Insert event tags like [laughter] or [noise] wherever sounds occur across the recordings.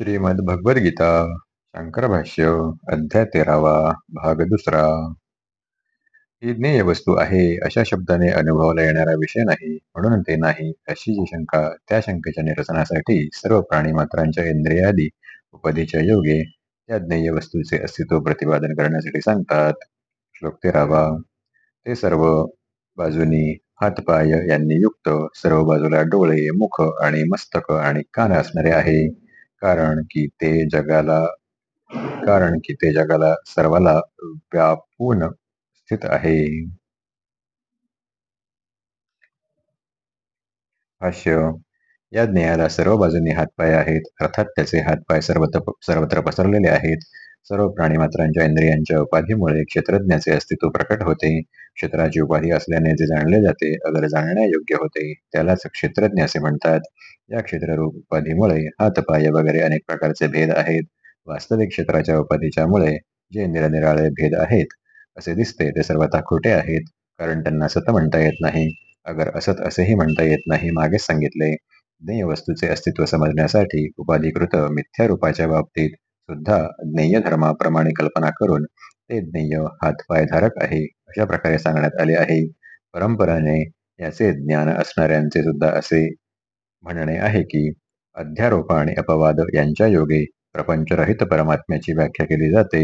श्रीमद्भगवद्गीता शंकर भाष्य अध्याय तेरावा भाग दुसरा. ही ज्ञेय वस्तू आहे अशा शब्दाने अनुभवाला येणारा विषय नाही म्हणून ते नाही अशी जी शंका त्या शंकेच्या निरसनासाठी सर्व प्राणी मात्रांच्या इंद्रियादी उपाधीच्या योगे त्या ज्ञेय वस्तूचे अस्तित्व प्रतिपादन करण्यासाठी सांगतात. श्लोक तेरावा. ते सर्व बाजूनी हातपाय यांनी युक्त सर्व बाजूला डोळे मुख आणि मस्तक आणि कान असणारे आहे. कारण की ते जगाला कारण की ते जगाला सर्वाला व्यापून स्थित आहे. भाष्य या ज्ञेयाला सर्व बाजूंनी हातपाय आहेत. अर्थात त्याचे हातपाय सर्वत्र सर्वत्र पसरलेले आहेत. सर्व प्राणीमात्रांच्या इंद्रियांच्या उपाधीमुळे क्षेत्रज्ञाचे अस्तित्व प्रकट होते. क्षेत्राची उपाधी असल्याने जे जाणले जाते अगर जाणण्यायोग्य होते त्यालाच क्षेत्रज्ञ असे म्हणतात. या क्षेत्ररूप उपाधीमुळे हातपाय वगैरे अनेक प्रकारचे भेद आहेत. वास्तविक क्षेत्राच्या उपाधीच्यामुळे जे निरनिराळे भेद आहेत असे दिसते ते सर्वथा खोटे आहेत कारण त्यांना सत म्हणता येत नाही. अगर असत असेही म्हणता येत नाही मागेच सांगितले. ज्ञेय वस्तूचे अस्तित्व समजण्यासाठी उपाधीकृत मिथ्या रूपाच्या बाबतीत सुद्धा ज्ञेय धर्माप्रमाणे कल्पना करून ते ज्ञेय हात पायधारक आहे अशा प्रकारे सांगण्यात आले आहे. परंपराने याचे ज्ञान असणाऱ्यांचे सुद्धा असे म्हणणे आहे की अध्यारोप आणि अपवाद यांच्या योगे प्रपंचरहित परमात्म्याची व्याख्या केली जाते.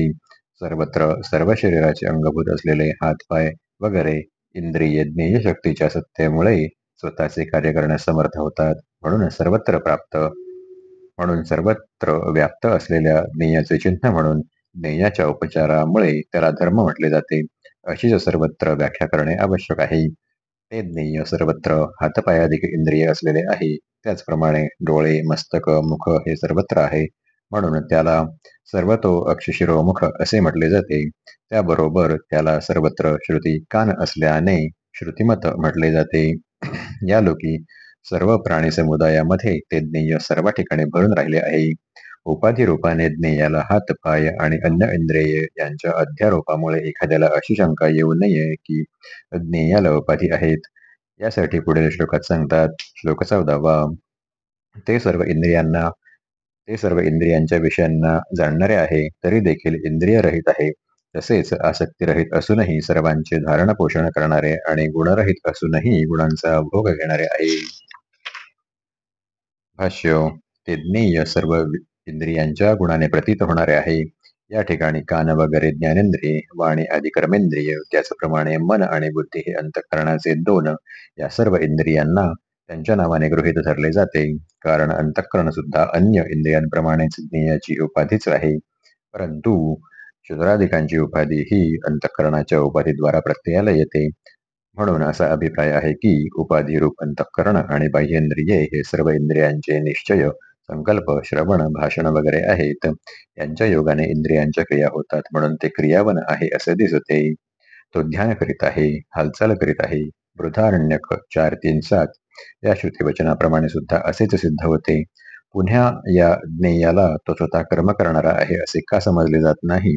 सर्वत्र सर्व शरीराचे अंगभूत असलेले हातपाय वगैरे इंद्रिय ज्ञेय शक्तीच्या सत्तेमुळे स्वतःचे कार्य करण्यास समर्थ होतात. म्हणून सर्वत्र प्राप्त म्हणून सर्वत्र व्याप्त असलेल्या ज्ञेयाचे चिन्ह म्हणून ज्ञेयाच्या उपचारामुळे त्याला धर्म म्हटले जाते. अशीच सर्वत्र व्याख्या करणे आवश्यक आहे. ते ज्ञेय सर्वत्र हातपायाधिक इंद्रिय असलेले आहे. त्याचप्रमाणे डोळे मस्तक मुख हे सर्वत्र आहे. म्हणून त्याला सर्वतो अक्षशिरोमुख असे म्हटले जाते. त्याबरोबर त्याला सर्वत्र श्रुती कान असल्याने श्रुतिमत म्हटले जाते. या लोकी सर्व प्राणी समुदायामध्ये ते ज्ञेय सर्व ठिकाणी भरून राहिले आहे. उपाधी रूपाने ज्ञेयाला हात पाय आणि अन्य इंद्रिय यांच्या अध्यारोपामुळे एखाद्याला अशी शंका येऊ नये की ज्ञेयाला उपाधी आहेत. यासाठी पुढील श्लोकात सांगतात श्लोक चौदावा ते सर्व इंद्रियांना ते सर्व इंद्रियांच्या विषयांना जाणणारे आहे तरी देखील इंद्रिय रहित आहे. तसेच आसक्तीरहित असूनही सर्वांचे धारण पोषण करणारे आणि गुणरहित असूनही गुणांचा भोग घेणारे आहे. भाष्य ते ज्ञेय सर्व इंद्रियांच्या गुणाने प्रतीत होणारे आहे. या ठिकाणी कान वगैरे ज्ञानेंद्रिय वाणी आदी कर्मेंद्रिय त्याचप्रमाणे मन आणि बुद्धी हे अंतःकरणाचे दोन या सर्व इंद्रियांना त्यांच्या नावाने गृहीत धरले जाते. कारण अंतःकरण सुद्धा अन्य इंद्रियांप्रमाणेच ज्ञेयाची उपाधीच आहे. परंतु शुद्राधिकांची उपाधी ही अंतःकरणाच्या उपाधीद्वारा प्रत्ययाला येते. म्हणून असा अभिप्राय आहे की उपाधिरूप अंतःकरण आणि बाह्येंद्रिये हे सर्व इंद्रियांचे निश्चय संकल्प श्रवण भाषण वगैरे आहेत. यांच्या योगाने इंद्रियांच्या क्रिया होतात म्हणून ते क्रियावन आहे असे दिसते. तो ध्यान करीत आहे हालचाल करीत आहे वृद्धारण्यक चार तीन सात. या श्रुतीवचनाप्रमाणे सुद्धा असेच सिद्ध होते. पुन्हा या ज्ञेयाला तो स्वतः कर्म करणारा आहे असे का समजले जात नाही?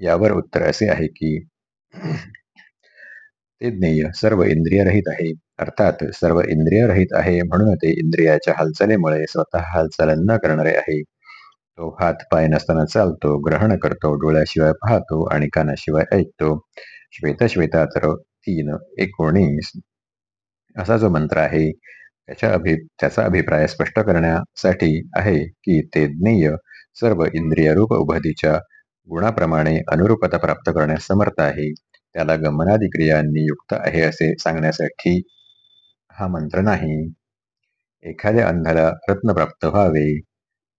यावर उत्तर असे आहे की ते ज्ञेय सर्व इंद्रियरहित आहे. अर्थात सर्व इंद्रिय रहित आहे म्हणून ते इंद्रियाच्या हालचालीमुळे स्वतः हालचाल न करणारे आहे. तो हात पाय नसताना चालतो ग्रहण करतो डोळ्याशिवाय पाहतो आणि कानाशिवाय ऐकतो. श्वेत श्वेतातर तीन एकोणीस. असा जो मंत्र आहे त्याच्या अभि त्याचा अभिप्राय स्पष्ट करण्यासाठी आहे की ते ज्ञेय सर्व इंद्रियरूप उभधीच्या गुणाप्रमाणे अनुरूपता प्राप्त करण्यास समर्थ आहे. त्याला गमनादी क्रियांनी युक्त आहे असे सांगण्यासाठी हा मंत्र नाही. एखाद्या अंधाला रत्न प्राप्त व्हावे.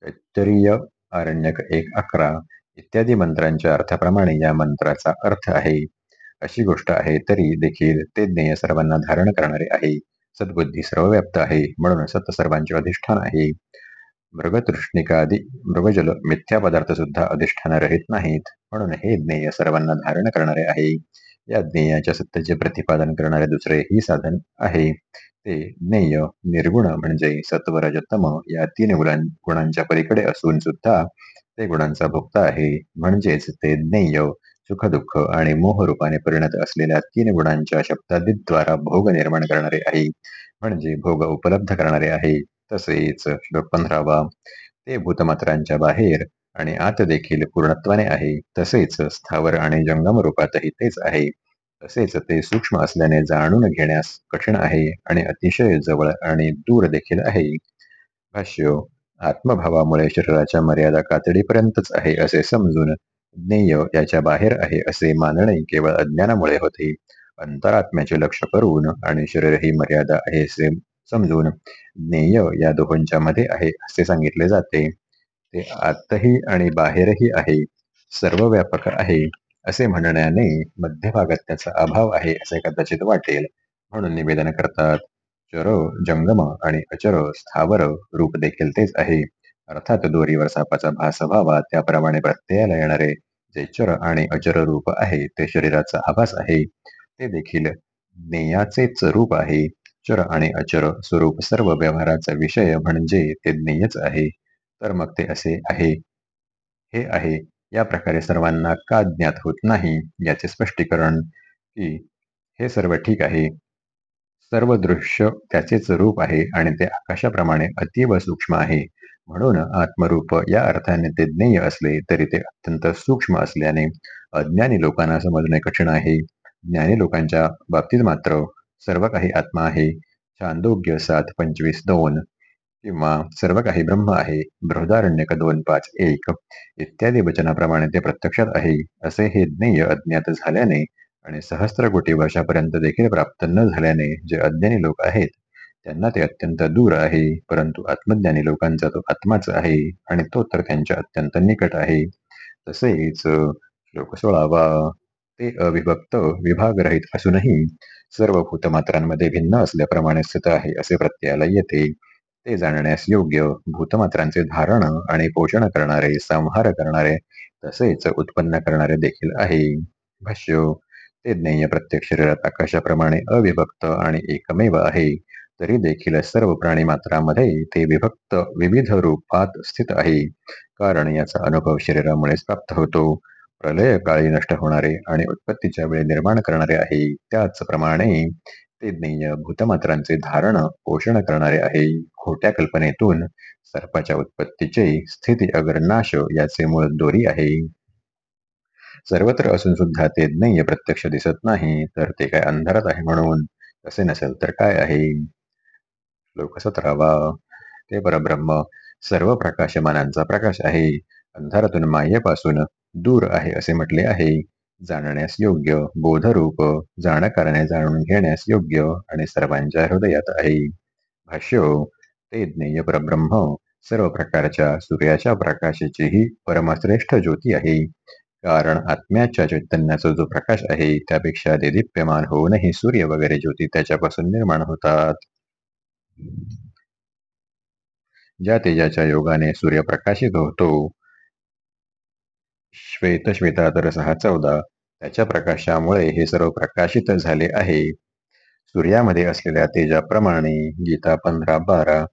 तैत्तरीय आरण्यक एक अकरा इत्यादी मंत्रांच्या अर्थाप्रमाणे या मंत्राचा अर्थ आहे. अशी गोष्ट आहे तरी देखील ते ज्ञेय सर्वांना धारण करणारे आहे. सद्बुद्धी सर्वव्याप्त आहे. म्हणून सत सर्वांचे अधिष्ठान आहे. मृगतृष्णिकादी मृगजल मिथ्या पदार्थ सुद्धा अधिष्ठान रहित नाहीत. म्हणून हे ज्ञेय सर्वांना धारण करणारे आहे. या ज्ञेयाच्या सत्तेचे प्रतिपादन करणारे दुसरे ही साधन आहे. ते ज्ञेय निर्गुण म्हणजे सत्वरजतम या तीन गुणांच्या पलीकडे असून सुद्धा ते गुणांचा भोक्ता आहे. म्हणजेच ते ज्ञेय सुख दुःख आणि मोह रूपाने परिणत असलेल्या तीन गुणांच्या शब्दादीद्वारा भोग निर्माण करणारे आहे. म्हणजे भोग उपलब्ध करणारे आहे. तसेच श्लोक पंधरावा ते भूतमात्रांच्या बाहेर आणि आत देखील पूर्णत्वाने आहे. तसेच स्थावर आणि जंगम रूपातही तेच आहे. तसेच ते सूक्ष्म असल्याने जाणून घेण्यास कठीण आहे आणि अतिशय जवळ आणि दूर देखील आहे. भाष्य आत्मभावामुळे शरीराच्या मर्यादा कातडीपर्यंतच आहे असे समजून ज्ञेय याच्या बाहेर आहे असे मानणे केवळ अज्ञानामुळे होते. अंतरात्म्याचे लक्ष करून आणि शरीर ही मर्यादा आहे असे समजून ज्ञेय या दोहोंच्या मध्ये आहे असे सांगितले जाते. ते आतही आणि बाहेरही आहे सर्व व्यापक आहे असे म्हणण्याने मध्यभागात त्याचा अभाव आहे असे कदाचित वाटेल. म्हणून निवेदन करतात चर जंगम आणि अचर स्थावर रूप देखील तेच आहे. अर्थात दोरीवर सापाचा भास व्हावा त्याप्रमाणे प्रत्ययाला येणारे जे चर आणि अचर रूप आहे ते शरीराचा आभास आहे. ते देखील ज्ञेयाचेच रूप आहे. चर आणि अचर स्वरूप सर्व व्यवहाराचा विषय म्हणजे ते ज्ञेयच आहे. तर मग ते असे आहे. हे आहे. या प्रकारे सर्वांना का ज्ञात होत नाही? याचे स्पष्टीकरण की हे सर्व ठीक आहे. सर्व दृश्य त्याचेच रूप आहे आणि ते आकाशाप्रमाणे अतीव सूक्ष्म आहे. म्हणून आत्मरूप या अर्थाने ते ज्ञेय असले तरी ते अत्यंत सूक्ष्म असल्याने अज्ञानी लोकांना समजणे कठीण आहे. ज्ञानी लोकांच्या बाबतीत मात्र सर्व काही आत्मा आहे. छांदोग्य सात पंचवीस दोन. किंवा सर्व काही ब्रह्म आहे बृहदारण्यक दोन पाच एक इत्यादी वचनाप्रमाणे ते प्रत्यक्षात आहे असे हे ज्ञेय अज्ञात झाल्याने आणि सहस्त्र कोटी वर्षापर्यंत देखील प्राप्त न झाल्याने जे अज्ञानी लोक आहेत त्यांना ते अत्यंत दूर आहे परंतु आत्मज्ञानी लोकांचा तो आत्माच आहे आणि तो तर त्यांच्या अत्यंत निकट आहे. तसेच श्लोक सोळावा ते अविभक्त विभागरहित असूनही सर्व भूतमात्रांमध्ये भिन्न असल्याप्रमाणे स्थित आहे असे प्रत्ययाला येते. ते जाणण्यास योग्य भूतमात्रांचे धारण आणि पोषण करणारे संहार करणारे तसेच उत्पन्न करणारे देखील आहे. भाष्य ते ज्ञेय प्रत्येक शरीरात आकाशाप्रमाणे अविभक्त आणि एकमेव आहे. तरी देखील सर्व प्राणी मात्रामध्ये ते विभक्त विविध रूपात स्थित आहे. कारण याचा अनुभव शरीरामुळेच प्राप्त होतो. प्रलय काळी नष्ट होणारे आणि उत्पत्तीच्या वेळी निर्माण करणारे आहे. त्याचप्रमाणे ते ज्ञेय भूतमात्रांचे धारण पोषण करणारे आहे. खोट्या कल्पनेतून सर्पाच्या उत्पत्तीचे स्थिती अगर नाश याचे मूळ दोरी आहे. सर्वत्र असून सुद्धा ते ज्ञेय प्रत्यक्ष दिसत नाही तर ते काय अंधारात आहे म्हणून? तसे नसेल तर काय आहे? श्लोक ते परब्रह्म सर्व प्रकाशमानांचा प्रकाश आहे. अंधारातून मायेपासून दूर आहे असे म्हटले आहे. जाणण्यास योग्य बोधरूप जाणकारणे जाणून घेण्यास योग्य आणि सर्वांच्या हृदयात आहे. भाष्य ते ज्ञेय परब्रह्म सर्व प्रकारच्या सूर्याच्या प्रकाशाचीही परमश्रेष्ठ ज्योती आहे. कारण आत्म्याच्या चैतन्याचा जो प्रकाश आहे त्यापेक्षा देदीप्यमान होऊनही सूर्य वगैरे ज्योती त्याच्यापासून निर्माण होतात. ज्या तेजाच्या योगाने सूर्य प्रकाशित होतो श्वेत श्वेतातर सहा चौदा. त्याच्या प्रकाशामुळे हे सर्व प्रकाशित झाले आहे. सूर्यामध्ये असलेल्या तेजाप्रमाणे गीता पंधरा बारा.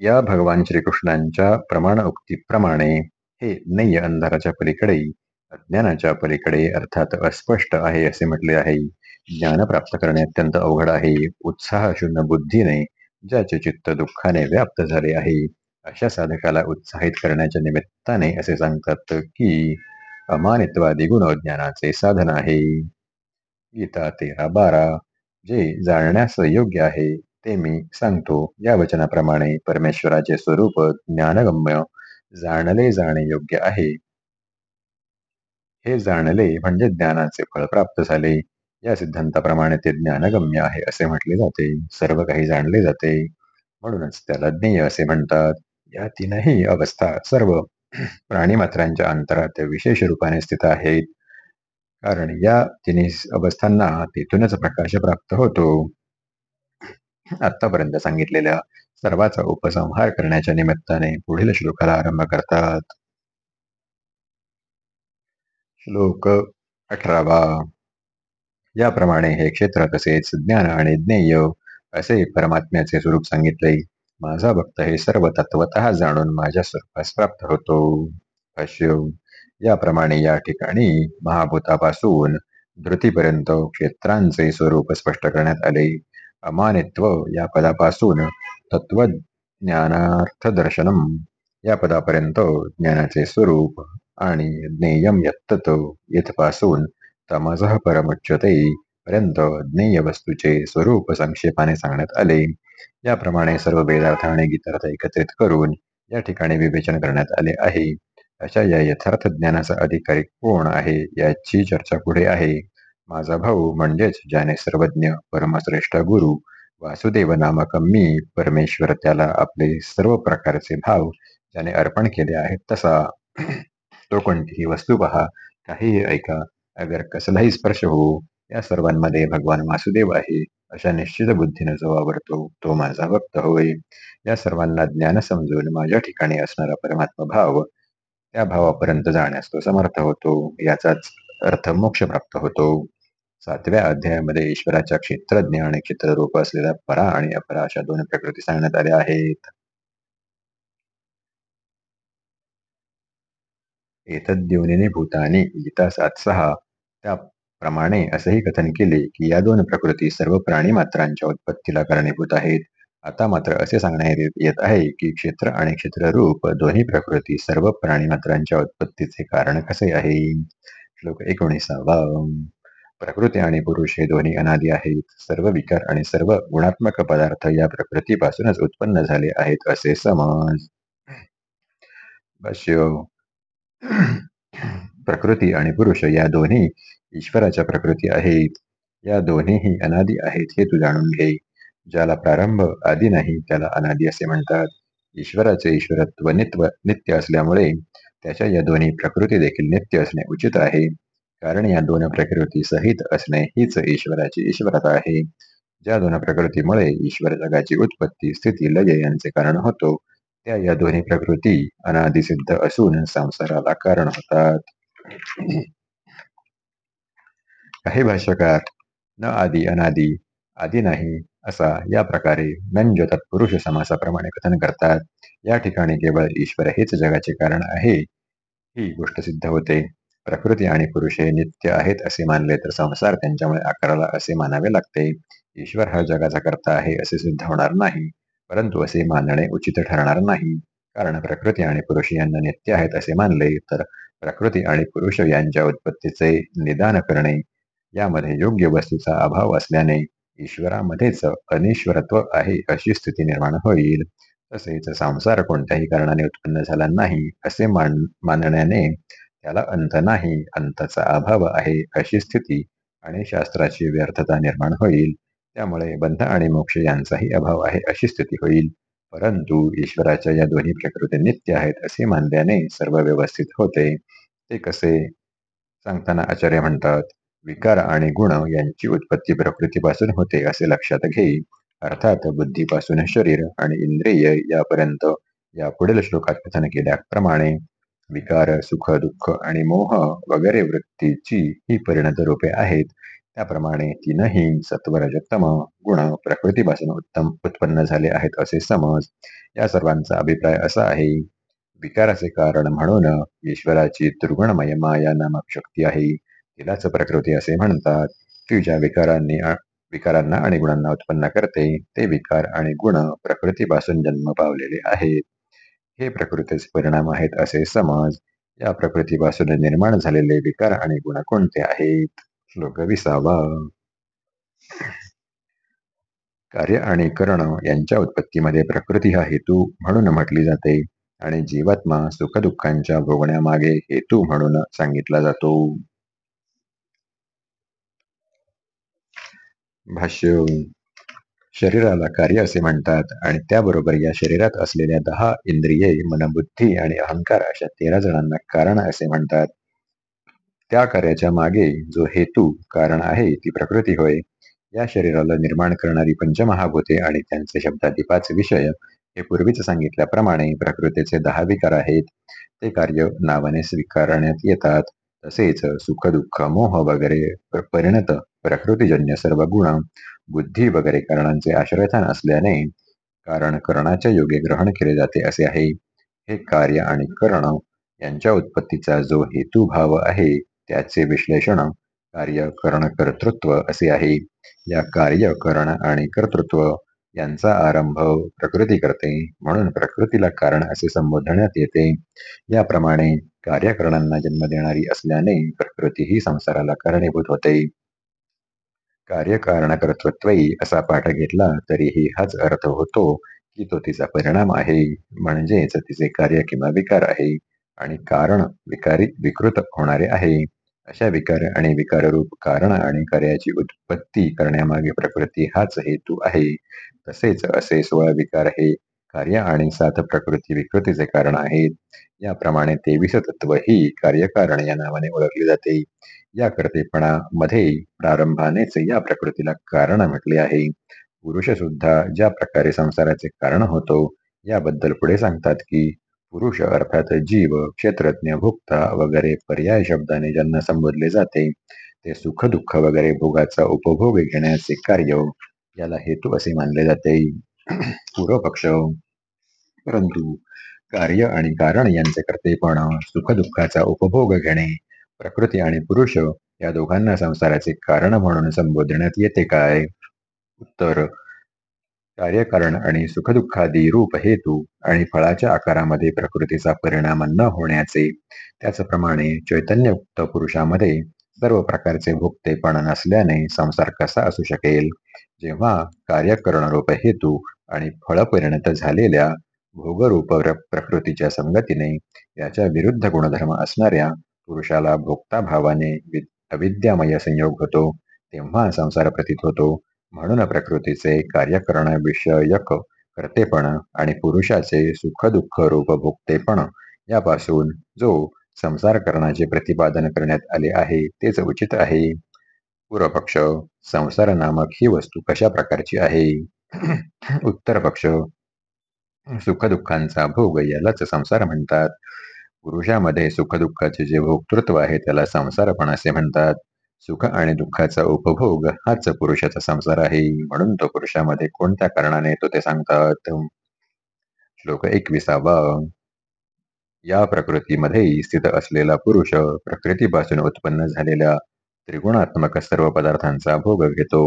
या भगवान श्रीकृष्णांच्या प्रमाण उक्तीप्रमाणे हे नैय अंधाराच्या पलीकडे अज्ञानाच्या पलीकडे अर्थात अस्पष्ट आहे असे म्हटले आहे. ज्ञान प्राप्त करणे अत्यंत अवघड आहे. उत्साह शून्य बुद्धीने ज्याचे चित्त दुःखाने व्याप्त झाले आहे. अशा साधकाला उत्साहित करण्याच्या निमित्ताने असे सांगतात की अमानित्वादी गुणज्ञानाचे साधन आहे. गीता तेरा बारा जे जाणण्यास योग्य आहे ते मी सांगतो. या वचनाप्रमाणे परमेश्वराचे स्वरूप ज्ञानगम्य जाणले जाणे योग्य आहे. हे जाणले म्हणजे ज्ञानाचे फळ प्राप्त झाले. या सिद्धांताप्रमाणे ते ज्ञानगम्य आहे असे म्हटले जाते. सर्व काही जाणले जाते. म्हणूनच त्याला ज्ञेय असे म्हणतात. या तीनही अवस्था सर्व प्राणीमात्रांच्या अंतरात विशेष रूपाने स्थित आहेत. कारण या तिन्ही अवस्थांना तिथूनच प्रकाश प्राप्त होतो. आतापर्यंत सांगितलेल्या सर्वाचा उपसंहार करण्याच्या निमित्ताने पुढील श्लोकाला आरंभ करतात. श्लोक अठरावा. याप्रमाणे हे क्षेत्र तसेच ज्ञान आणि ज्ञेय असे परमात्म्याचे स्वरूप सांगितले. माझा भक्त हे सर्व तत्वत जाणून माझ्या स्वरूपास प्राप्त होतो. भाष्य याप्रमाणे या ठिकाणी महाभूतापासून धृतीपर्यंत क्षेत्रांचे स्वरूप स्पष्ट करण्यात आले. अमानित्व या पदापासून तत्वज्ञानार्थ दर्शनम या पदापर्यंत ज्ञानाचे स्वरूप आणि ज्ञेयम यत्तत येथपासून तमजः परमुच्यते पर्यंत ज्ञेय वस्तूचे स्वरूप संक्षेपाने सांगण्यात आले. याप्रमाणे सर्व वेदार्थ आणि गीतार्थ एकत्रित करून या ठिकाणी विवेचन करण्यात आले आहे. अशा या यथार्थ ज्ञानाचा अधिकारी कोण आहे याची चर्चा पुढे आहे. माझा भाऊ म्हणजेच ज्याने सर्वज्ञ परमश्रेष्ठ गुरु वासुदेव नामक मी परमेश्वर त्याला आपले सर्व प्रकारचे भाव ज्याने अर्पण केले आहेत तसा. तो कोणतीही वस्तू पहा काहीही ऐका अगर कसलाही स्पर्श होऊ या सर्वांमध्ये भगवान वासुदेव आहे अशा निश्चित बुद्धीने जो आवडतो तो माझा भक्त होय या सर्वांना ज्ञान समजून माझ्या ठिकाणी असणारा परमात्मा भाव त्या भावापर्यंत जाण्यास तो समर्थ होतो. याचाच अर्थ मोक्ष प्राप्त होतो. सातव्या अध्यायामध्ये ईश्वराच्या क्षेत्रज्ञ आणि क्षेत्ररूप असलेल्या परा आणि अपरा अशा दोन प्रकृती सांगण्यात आल्या आहेत. एतद्योनिनी भूतानी गीता सात सहा त्या प्रमाणे असेही कथन केले की या दोन प्रकृती सर्व प्राणी मात्रांच्या उत्पत्तीला कारणीभूत आहेत. आता मात्र असे सांगण्यात येत आहे की क्षेत्र आणि क्षेत्ररूप दोन्ही प्रकृती सर्व प्राणीमात्रांच्या उत्पत्तीचे कारण कसे आहे? श्लोक एकोणीसावा. प्रकृती आणि पुरुष हे दोन्ही अनादी आहेत. सर्व विकार आणि सर्व गुणात्मक पदार्थ या प्रकृतीपासूनच उत्पन्न झाले आहेत असे समज. भाष्य प्रकृती आणि पुरुष या दोन्ही ईश्वराच्या प्रकृती आहेत. या दोन्हीही अनादी आहेत हे तू जाणून घे. ज्याला प्रारंभ आदी नाही त्याला अनादी असे म्हणतात. ईश्वराचे ईश्वरत्व नित्व नित्य असल्यामुळे त्याच्या या दोन्ही प्रकृती देखील नित्य असणे उचित आहे. कारण या दोन प्रकृती सहित असणे हीच ईश्वराची ईश्वरता आहे. ज्या दोन प्रकृतीमुळे ईश्वर जगाची उत्पत्ती स्थिती लय यांचे कारण होतो त्या या दोन्ही प्रकृती अनादिसिद्ध असून संसाराला कारण होतात. काही भाष्यकार न आदी अनादी आदी नाही असा या प्रकारे नंज तत्पुरुष समासाप्रमाणे कथन करतात. या ठिकाणी केवळ ईश्वर हेच जगाचे कारण आहे. ही गोष्ट सिद्ध होते. प्रकृती आणि पुरुष हे नित्य आहेत असे मानले तर संसार त्यांच्यामुळे आकाराला असे मानावे लागते. ईश्वर हा जगाचा करता आहे असे सिद्ध होणार नाही. परंतु असे मानणे उचित ठरणार नाही. कारण प्रकृती आणि पुरुष यांना नित्य आहेत असे मानले तर प्रकृती आणि पुरुष यांच्या उत्पत्तीचे निदान करणे यामध्ये योग्य वस्तूचा अभाव असल्याने ईश्वरामध्येच अनिश्वरत्व आहे अशी स्थिती निर्माण होईल. तसेच संसार कोणत्याही कारणाने उत्पन्न झाला नाही असे मान मानण्याने त्याला अंत नाही अंताचा अभाव आहे अशी स्थिती आणि शास्त्राची व्यर्थता निर्माण होईल. त्यामुळे बंध आणि मोक्ष यांचाही अभाव आहे अशी स्थिती होईल. परंतु ईश्वराच्या या दोन्ही प्रकृती नित्य आहेत असे मानल्याने सर्व व्यवस्थित होते. ते कसे? सांगताना आचार्य म्हणतात विकार आणि गुण यांची उत्पत्ती प्रकृतीपासून होते असे लक्षात घे अर्थात बुद्धीपासून शरीर आणि इंद्रिय यापर्यंत या पुढील श्लोकात कथन केल्याप्रमाणे विकार सुख दुःख आणि मोह वगैरे वृत्तीची ही परिणत रूपे आहेत. त्याप्रमाणे तीनही सत्वरजतम गुण प्रकृतीपासून उत्तम उत्पन्न झाले आहेत असे समज. या सर्वांचा अभिप्राय असा आहे विकाराचे कारण म्हणून ईश्वराची त्रिगुणमय माया नामक शक्ती आहे. तिलाच प्रकृती असे म्हणतात ती ज्या विकारांनी विकारांना आणि गुणांना उत्पन्न करते ते विकार आणि गुण प्रकृतीपासून जन्म पावलेले आहेत. हे प्रकृतीचे परिणाम आहेत असे समज या प्रकृतीपासून निर्माण झालेले विकार आणि गुण कोणते आहेत? श्लोक विसावा. कार्य आणि करण यांच्या उत्पत्तीमध्ये प्रकृती हा हेतू म्हणून म्हटली जाते आणि जीवात्मा सुखदुःखांच्या भोगण्यामागे हेतू म्हणून सांगितला जातो. भाष्य शरीराला कार्य असे म्हणतात आणि त्याबरोबर या शरीरात असलेल्या दहा इंद्रिये मनबुद्धी आणि अहंकार अशा तेरा जणांना कारण असे म्हणतात. त्या कार्याच्या मागे जो हेतू कारण आहे ती प्रकृती होय. या शरीराला निर्माण करणारी पंचमहाभूते आणि त्यांचे शब्दादी पाच विषय हे पूर्वीच सांगितल्याप्रमाणे प्रकृतीचे दहा विकार आहेत. ते कार्य नावाने स्वीकारण्यात येतात. तसेच सुख दुःख मोह वगैरे परिणत प्रकृतीजन्य सर्व गुण बुद्धी वगैरे कारणांचे आश्रयस्थान असल्याने कारण करणाच्या योगे ग्रहण केले जाते असे आहे. हे कार्य आणि करण यांच्या उत्पत्तीचा जो हेतुभाव आहे त्याचे विश्लेषण कार्य करण कर्तृत्व असे आहे. या कार्य करण आणि कर्तृत्व यांचा आरंभ प्रकृती करते म्हणून प्रकृतीला कारण असे संबोधण्यात येते. याप्रमाणे कार्यकरणांना जन्म देणारी असल्याने प्रकृती ही संसाराला कारणीभूत होते. कार्यकारणकर्तृत्वही असा पाठ घेतला तरीही हाच अर्थ होतो की तो तिचा परिणाम आहे म्हणजेच तिचे कार्य किंवा विकार आहे आणि कारण विकारी विकृत होणारे आहे. अशा विकार आणि विकाररूप कारण आणि कार्याची उत्पत्ती करण्यामागे प्रकृती हाच हेतू आहे. तसेच असे सोळा विकार हे कार्य आणि साथ प्रकृती विकृतीचे कारण आहेत. याप्रमाणे तेवीस तत्व ही कार्यकारण या नावाने ओळखली जाते. या कर्तेपणामध्ये प्रारंभानेच या प्रकृतीला कारण म्हटले आहे. पुरुष सुद्धा ज्या प्रकारे संसाराचे कारण होतो याबद्दल पुढे सांगतात की पुरुष अर्थात जीव क्षेत्रज्ञ भुक्ता वगैरे पर्याय शब्दाने ज्यांना संबोधले जाते ते सुख दुःख वगैरे भोगाचा उपभोग घेण्याचे कार्य याला हेतू असे मानले जाते. [clears throat] पूर्वपक्ष परंतु कार्य आणि कारण यांचे कर्तेपण सुख दुःखाचा उपभोग घेणे प्रकृती आणि पुरुष या दोघांना संसाराचे कारण म्हणून संबोधण्यात येते काय? उत्तर कार्यकारण आणि सुखदुःखादी रूप हेतू आणि फळाच्या आकारामध्ये प्रकृतीचा परिणाम न होण्याचे त्याचप्रमाणे चैतन्ययुक्त पुरुषामध्ये सर्व प्रकारचे भुक्तेपण नसल्याने संसार कसा असू शकेल? जेव्हा कार्यकरण रूप हेतू आणि फळपरिणत झालेल्या भोगरूप प्रकृतीच्या संगतीने याच्या विरुद्ध गुणधर्म असणाऱ्या पुरुषाला भोक्ता भावाने अविद्यामय संयोग होतो तेव्हा संसार प्रतीत होतो. म्हणून प्रकृतीचे कार्यकरण विषयक कर्तेपण आणि पुरुषाचे सुख दुःख रूप भोगतेपण यापासून जो संसार करण्याचे प्रतिपादन करण्यात आले आहे तेच उचित आहे. पूर्वपक्ष संसार नामक ही वस्तू कशा प्रकारची आहे? [clears throat] उत्तर पक्ष. सुखदुःखांचा भोग यालाच संसार म्हणतात. पुरुषामध्ये सुखदुःखाचे जे भोक्तृत्व आहे त्याला संसारपण असे म्हणतात. सुख आणि दुःखाचा उपभोग हाच पुरुषाचा संसार आहे. म्हणून तो पुरुषामध्ये कोणत्या कारणाने तो ते सांगतात. श्लोक एकविसावा. या प्रकृतीमध्ये स्थित असलेला पुरुष प्रकृतीपासून उत्पन्न झालेल्या त्रिगुणात्मक सर्व पदार्थांचा भोग घेतो.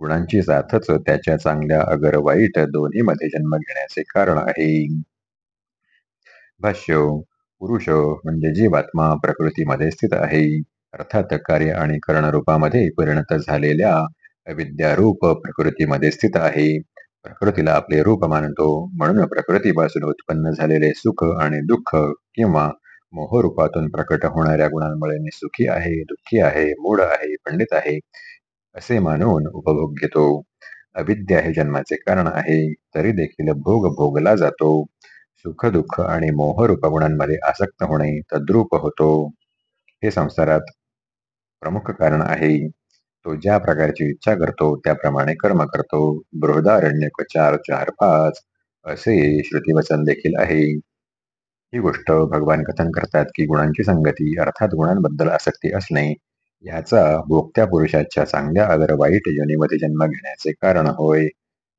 गुणांची साथच त्याच्या चांगल्या अगर वाईट दोन्ही मध्ये जन्म घेण्याचे कारण आहे. भाष्य पुरुष म्हणजे जीवात्मा प्रकृतीमध्ये स्थित आहे. अर्थात कार्य आणि कर्णरूपामध्ये परिणत झालेल्या अविद्यारूप प्रकृतीमध्ये स्थित आहे. प्रकृतीला आपले रूप मानतो. म्हणून प्रकृतीपासून उत्पन्न झालेले सुख आणि दुःख किंवा मोहरूपातून प्रकट होणाऱ्या गुणांमुळे मी सुखी आहे दुःखी आहे मूढ आहे पंडित आहे. असे मानून उपभोग घेतो अविद्या हे जन्माचे कारण आहे तरी देखील भोग भोगला जातो. सुख दुःख आणि मोहरूप गुणांमध्ये आसक्त होणे तद्रूप होतो. हे संसारात प्रमुख कारण आहे. तो ज्या प्रकारची इच्छा करतो त्याप्रमाणे कर्म करतो. बृहदारण्य चार चार पाच असे श्रुतिवचन देखील आहे. ही गोष्ट भगवान कथन करतात की गुणांची संगती अर्थात गुणांबद्दल आसक्ती असणे याचा भोगत्या पुरुषाच्या चांगल्या अगर वाईट योनीमध्ये जन्म घेण्याचे कारण होय.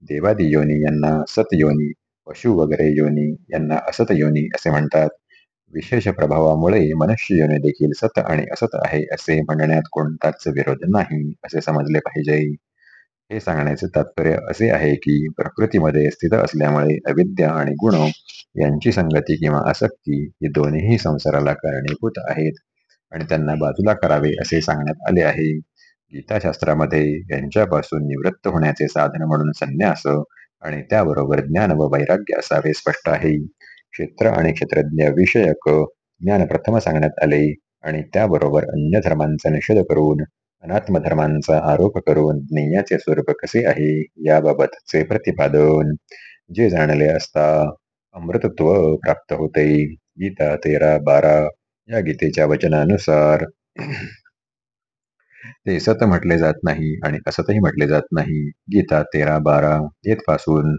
देवादी योनी यांना सत योनी पशु वगैरे योनी यांना असत योनी असे म्हणतात. विशेष प्रभावामुळे मनुष्य योनी देखील सत आणि असत आहे असे म्हणण्यात कोणताच विरोध नाही असे समजले पाहिजे. हे सांगण्याचे तात्पर्य असे आहे की प्रकृतीमध्ये स्थित असल्यामुळे अविद्या आणि गुण यांची संगती किंवा आसक्ती ही दोन्ही संसाराला कारणीभूत आहेत. आणि त्यांना बाजूला करावे असे सांगण्यात आले आहे. गीताशास्त्रामध्ये यांच्यापासून निवृत्त होण्याचे साधन म्हणून संन्यास आणि त्याबरोबर ज्ञान व वैराग्य असावे स्पष्ट आहे. क्षेत्र आणि क्षेत्रज्ञ विषयक ज्ञान प्रथम सांगण्यात आले आणि त्याबरोबर अन्य धर्मांचा निषेध करून अनात्म धर्मांचा आरोप करून ज्ञेयाचे स्वरूप कसे आहे याबाबतचे प्रतिपादन जे जाणले असता अमृतत्व प्राप्त होते. गीता तेरा बारा या गीतेच्या वचनानुसार. [clears throat] ते सत म्हटले जात नाही आणि असतही म्हटले जात नाही. गीता तेरा बारा येथपासून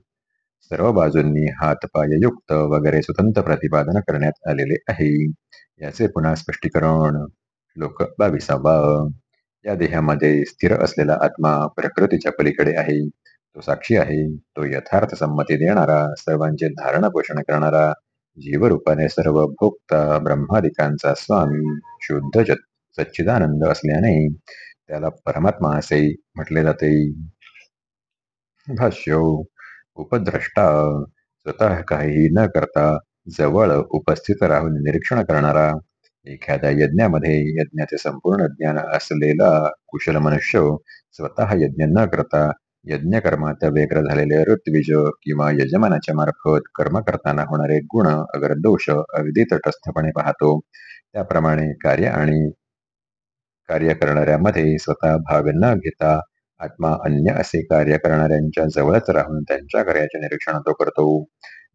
सर्व बाजूंनी हातपाययुक्त वगैरे स्वतंत्र प्रतिपादन करण्यात आलेले आहे. याचे पुन्हा स्पष्टीकरण लोक बावीसावा. या देहामध्ये स्थिर असलेला आत्मा प्रकृतीच्या पलीकडे आहे. तो साक्षी आहे. तो यथार्थ संमती देणारा सर्वांचे धारण पोषण करणारा जीवरूपाने सर्व भोक्ता ब्रह्मादिकांचा स्वामी शुद्ध सच्चिदानंद असल्याने त्याला परमात्मा असे म्हटले जाते. भाष्य उपद्रष्टा स्वतः काहीही न करता जवळ उपस्थित राहून निरीक्षण करणारा एखाद्या यज्ञामध्ये यज्ञाचे संपूर्ण ज्ञान असलेला कुशल मनुष्य स्वतः यज्ञ न करता यज्ञ कर्मात व्यग्र झालेले ऋत्विज किंवा यजमानाच्या मार्फत कर्म करताना होणारे गुण अगर दोष अगदी तटस्थपणे पाहतो. त्याप्रमाणे कार्य आणि कार्य करणाऱ्यामध्ये स्वतः भाग न घेता आत्मा अन्य असे कार्य करणाऱ्यांच्या जवळच राहून त्यांच्या कार्याचे निरीक्षण तो करतो.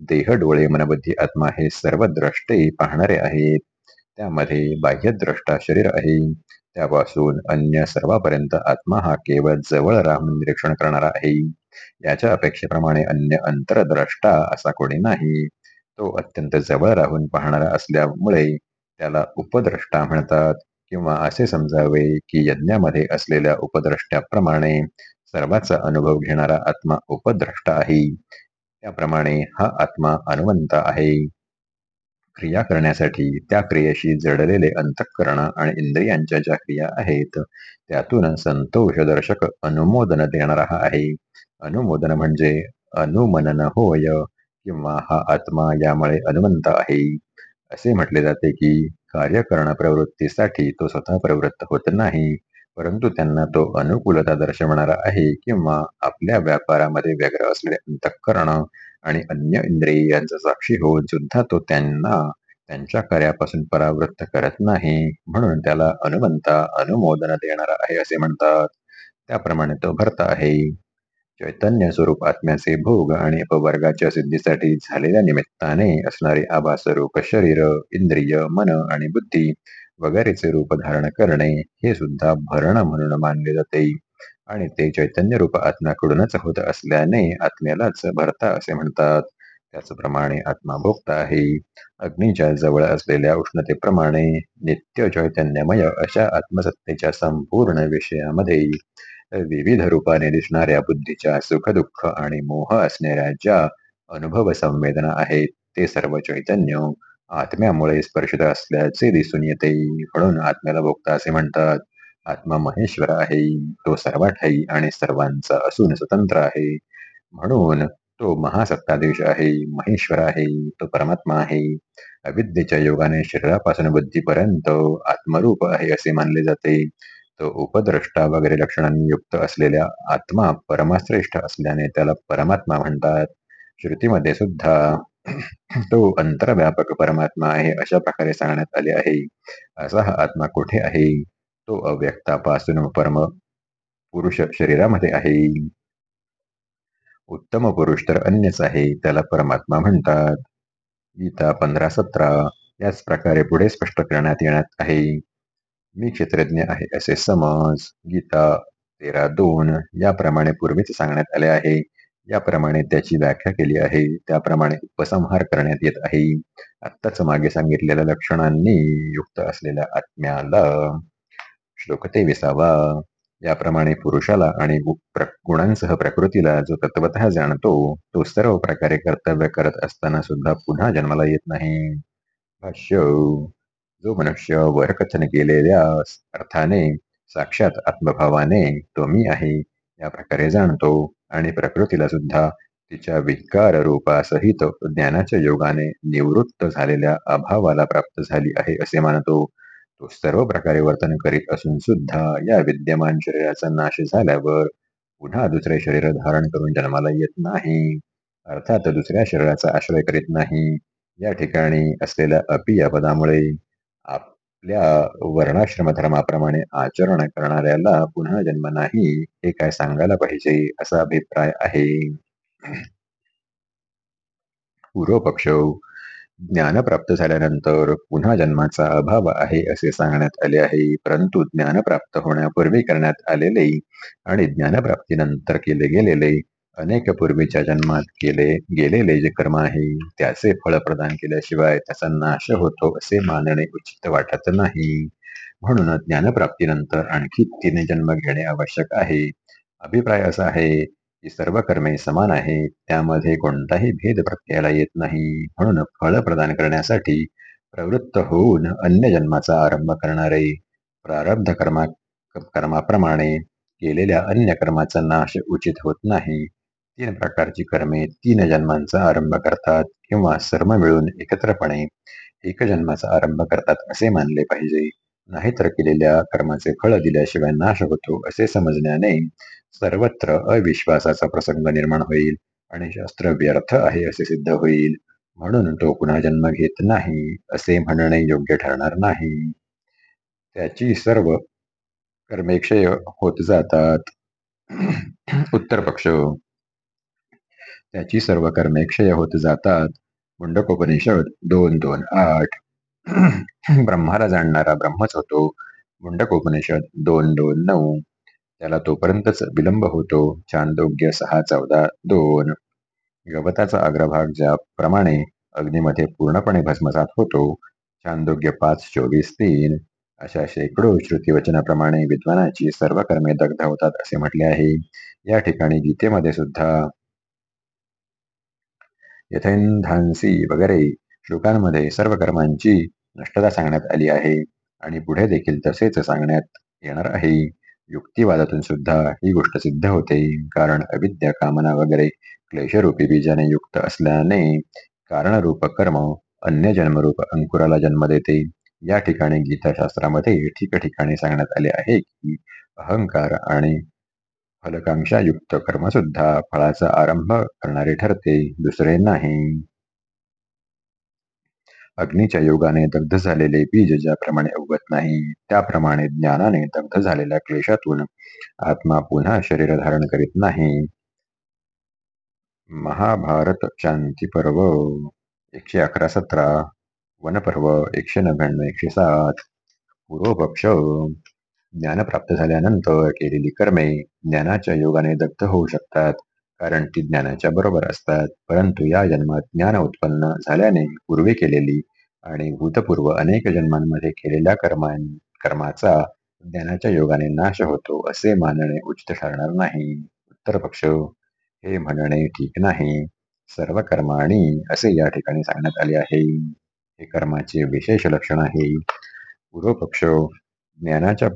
देह डोळे मनबुद्धी आत्मा हे सर्व द्रष्टे पाहणारे आहेत. त्यामध्ये बाह्यद्रष्टा शरीर आहे. त्यापासून अन्य सर्वापर्यंत आत्मा हा केवळ जवळ राहून निरीक्षण करणारा आहे. याच्या अपेक्षेप्रमाणे अन्य अंतरद्रष्टा असा कोणी नाही. तो अत्यंत जवळ राहून पाहणारा असल्यामुळे त्याला उपद्रष्टा म्हणतात किंवा असे समजावे की यज्ञामध्ये असलेल्या उपद्रष्ट्याप्रमाणे सर्वाचा अनुभव घेणारा आत्मा उपद्रष्टा आहे. त्याप्रमाणे हा आत्मा अनुवंत आहे. क्रिया करण्यासाठी त्या क्रियेशी जडलेले अंतःकरण आणि इंद्रियांच्या ज्या क्रिया आहेत त्यातून संतोषदर्शक अनुमोदन देणारा हा आहे. अनुमोदन म्हणजे अनुमनन होय किंवा हा आत्मा यामुळे अनुमंत आहे. असे म्हटले जाते की कार्य करण प्रवृत्तीसाठी तो स्वतः प्रवृत्त होत नाही परंतु त्यांना तो अनुकूलता दर्शवणारा आहे किंवा आपल्या व्यापारामध्ये व्यग्र असलेले अंतःकरण आणि अन्य इंद्रियांचा साक्षी होऊन सुद्धा तो त्यांना त्यांच्या कार्यापासून परावृत्त करत नाही. म्हणून त्याला अनुमंता अनुमोदन देणारा आहे असे म्हणतात. त्याप्रमाणे तो भरता आहे. चैतन्य स्वरूप आत्म्याचे भोग आणि अपवर्गाच्या सिद्धीसाठी झालेल्या निमित्ताने असणारे आभास्वरूप शरीर इंद्रिय मन आणि बुद्धी वगैरेचे रूप धारण करणे हे सुद्धा भरण म्हणून मानले जाते. आणि ते चैतन्य रूप आत्म्याकडूनच होत असल्याने आत्म्यालाच भरता असे म्हणतात. त्याचप्रमाणे आत्मा भोगता आहे. अग्नीच्या जवळ असलेल्या उष्णतेप्रमाणे नित्य चैतन्यमय अशा आत्मसत्तेच्या संपूर्ण विषयामध्ये विविध रूपाने दिसणाऱ्या बुद्धीच्या सुखदुःख आणि मोह असणाऱ्या ज्या अनुभव संवेदना आहेत ते सर्व चैतन्य आत्म्यामुळे स्पर्शित असल्याचे दिसून येते. म्हणून आत्म्याला भोगता असे म्हणतात. आत्मा महेश्वर आहे तो सर्वाठाई आणि सर्वांचा असून स्वतंत्र आहे. म्हणून तो महासत्ताधीश आहे महेश्वर आहे तो परमात्मा आहे. अविद्येच्या योगाने शरीरापासून बुद्धीपर्यंत आत्मरूप आहे असे मानले जाते. तो उपद्रष्टा वगैरे लक्षणांनी युक्त असलेल्या आत्मा परमाश्रेष्ठ असल्याने त्याला परमात्मा म्हणतात. श्रुतीमध्ये सुद्धा तो अंतरव्यापक परमात्मा आहे अशा प्रकारे सांगण्यात आले आहे. असा हा आत्मा कुठे आहे? तो अव्यक्तापासून परम पुरुष शरीरामध्ये आहे. उत्तम पुरुष तर अन्यच आहे त्याला परमात्मा म्हणतात. गीता पंधरा सतरा याच प्रकारे पुढे स्पष्ट करण्यात येण्यात आहे. मी क्षेत्रज्ञ आहे असे समज. गीता तेरा दोन याप्रमाणे पूर्वीच सांगण्यात आले आहे. याप्रमाणे त्याची व्याख्या केली आहे. त्याप्रमाणे उपसंहार करण्यात येत आहे. आत्ताच मागे सांगितलेल्या लक्षणांनी युक्त असलेल्या आत्म्याला श्लोक तेविसावा याप्रमाणे पुरुषाला आणि गुणांसह प्रकृतीला जो तत्वत जाणतो तो सर्व प्रकारे कर्तव्य करत असताना सुद्धा पुन्हा जन्माला येत नाही. भाष्य जो मनुष्य वरकथन केलेल्या अर्थाने साक्षात आत्मभावाने तो मी आहे या प्रकारे जाणतो आणि प्रकृतीला सुद्धा तिच्या विकार रूपासहित ज्ञानाच्या योगाने निवृत्त झालेल्या अभावाला प्राप्त झाली आहे असे मानतो. सर्व प्रकारे वर्तन करीत असून सुद्धा या विद्यमान शरीराचा नाश झाल्यावर पुन्हा दुसरे शरीर धारण करून जन्माला येत नाही. अर्थात दुसऱ्या शरीराचा आश्रय करीत नाही. या ठिकाणी असलेल्या अपि पदामुळे आपल्या वर्णाश्रम धर्माप्रमाणे आचरण करणाऱ्याला पुन्हा जन्म नाही हे काय सांगायला पाहिजे असा अभिप्राय आहे. [clears throat] पूर्व पक्ष ज्ञान प्राप्त झाल्यानंतर पुन्हा जन्माचा अभाव आहे असे सांगण्यात आले आहे. परंतु ज्ञान प्राप्त होण्यापूर्वी करण्यात आलेले आणि ज्ञानप्राप्तीनंतर केले गेलेले अनेक पूर्वीच्या जन्मात केले गेलेले जे कर्म आहे त्याचे फळ प्रदान केल्याशिवाय त्याचा नाश होतो असे मानणे उचित वाटत नाही. म्हणून ज्ञानप्राप्तीनंतर आणखी तिने जन्म घेणे आवश्यक आहे. अभिप्राय असा आहे ही सर्व कर्मे समान आहेत. त्यामध्ये कोणताही भेद प्रत्ययाला येत नाही. म्हणून फळ प्रदान करण्यासाठी प्रवृत्त होऊन अन्य जन्माचा आरंभ करणारे प्रारब्ध कर्मा कर्माप्रमाणे केलेल्या अन्य कर्माचा नाश उचित होत नाही. तीन प्रकारची कर्मे तीन जन्मांचा आरंभ करतात किंवा सर्व मिळून एकत्रपणे एक जन्माचा आरंभ करतात असे मानले पाहिजे. नाहीतर केलेल्या कर्माचे फळ दिल्याशिवाय नाश होतो असे समजण्याने सर्वत्र अविश्वासाचा प्रसंग निर्माण होईल आणि शास्त्र व्यर्थ आहे असे सिद्ध होईल. म्हणून तो पुन्हा जन्म घेत नाही असे म्हणणे योग्य ठरणार नाही. त्याची सर्व कर्मेक्षय होत जातात. उत्तर पक्ष. त्याची सर्व कर्मेक्षय होत जातात. मुंडकोपनिषद दोन दोन आठ. ब्रह्माला जाणणारा ब्रह्मच होतो. मुंडकोपनिषद दोन दोन नऊ. त्याला तोपर्यंतच विलंब होतो. छांदोग्य सहा चौदा दोन. गवताचा अग्रभाग ज्याप्रमाणे अग्नीमध्ये पूर्णपणे भस्मसात होतो छांदोग्य पाच चोवीस तीन. अशा शेकडो श्रुतीवचनाप्रमाणे विद्वानाची सर्व कर्मे दग्ध होतात असे म्हटले आहे. या ठिकाणी गीतेमध्ये सुद्धा यथैंधांसी वगैरे श्लोकांमध्ये सर्व कर्मांची नष्टता सांगण्यात आली आहे आणि पुढे देखील तसेच सांगण्यात येणार आहे. युक्तिवादातून सुद्धा ही गोष्ट सिद्ध होते. कारण अविद्या कामना वगैरे क्लेशरूपी बीजाने युक्त असल्याने कारणरूप कर्म अन्य जन्मरूप अंकुराला जन्म देते. या ठिकाणी गीताशास्त्रामध्ये ठिकठिकाणी सांगण्यात आले आहे की अहंकार आणि फलकांक्षायुक्त कर्मसुद्धा फळाचा आरंभ करणारे ठरते दुसरे नाही. अग्नीच्या योगाने दग्ध झालेले बीज ज्याप्रमाणे उगत नाही त्याप्रमाणे ज्ञानाने दग्ध झालेल्या क्लेशातून आत्मा पुन्हा शरीर धारण करीत नाही. महाभारत शांती पर्व एकशे अकरा सतरा वनपर्व एकशे नव्याण्णव एकशे सात. पूर्वपक्ष ज्ञान प्राप्त झाल्यानंतर केलेली कर्मे ज्ञानाच्या योगाने दग्ध होऊ शकतात. कारण ती ज्ञानाच्या बरोबर असतात. परंतु या जन्मात ज्ञान उत्पन्न झाल्याने पूर्वी केलेली आणि भूतपूर्व अनेक जन्मांमध्ये केलेल्या कर्मा कर्माचा ज्ञानाच्या योगाने नाश होतो असे मानणे उचित ठरणार नाही. उत्तर पक्ष हे म्हणणे ठीक नाही. सर्व कर्माणी असे या ठिकाणी सांगण्यात आले आहे. हे कर्माचे विशेष लक्षण आहे. पूर्वपक्ष ज्ञानाच्या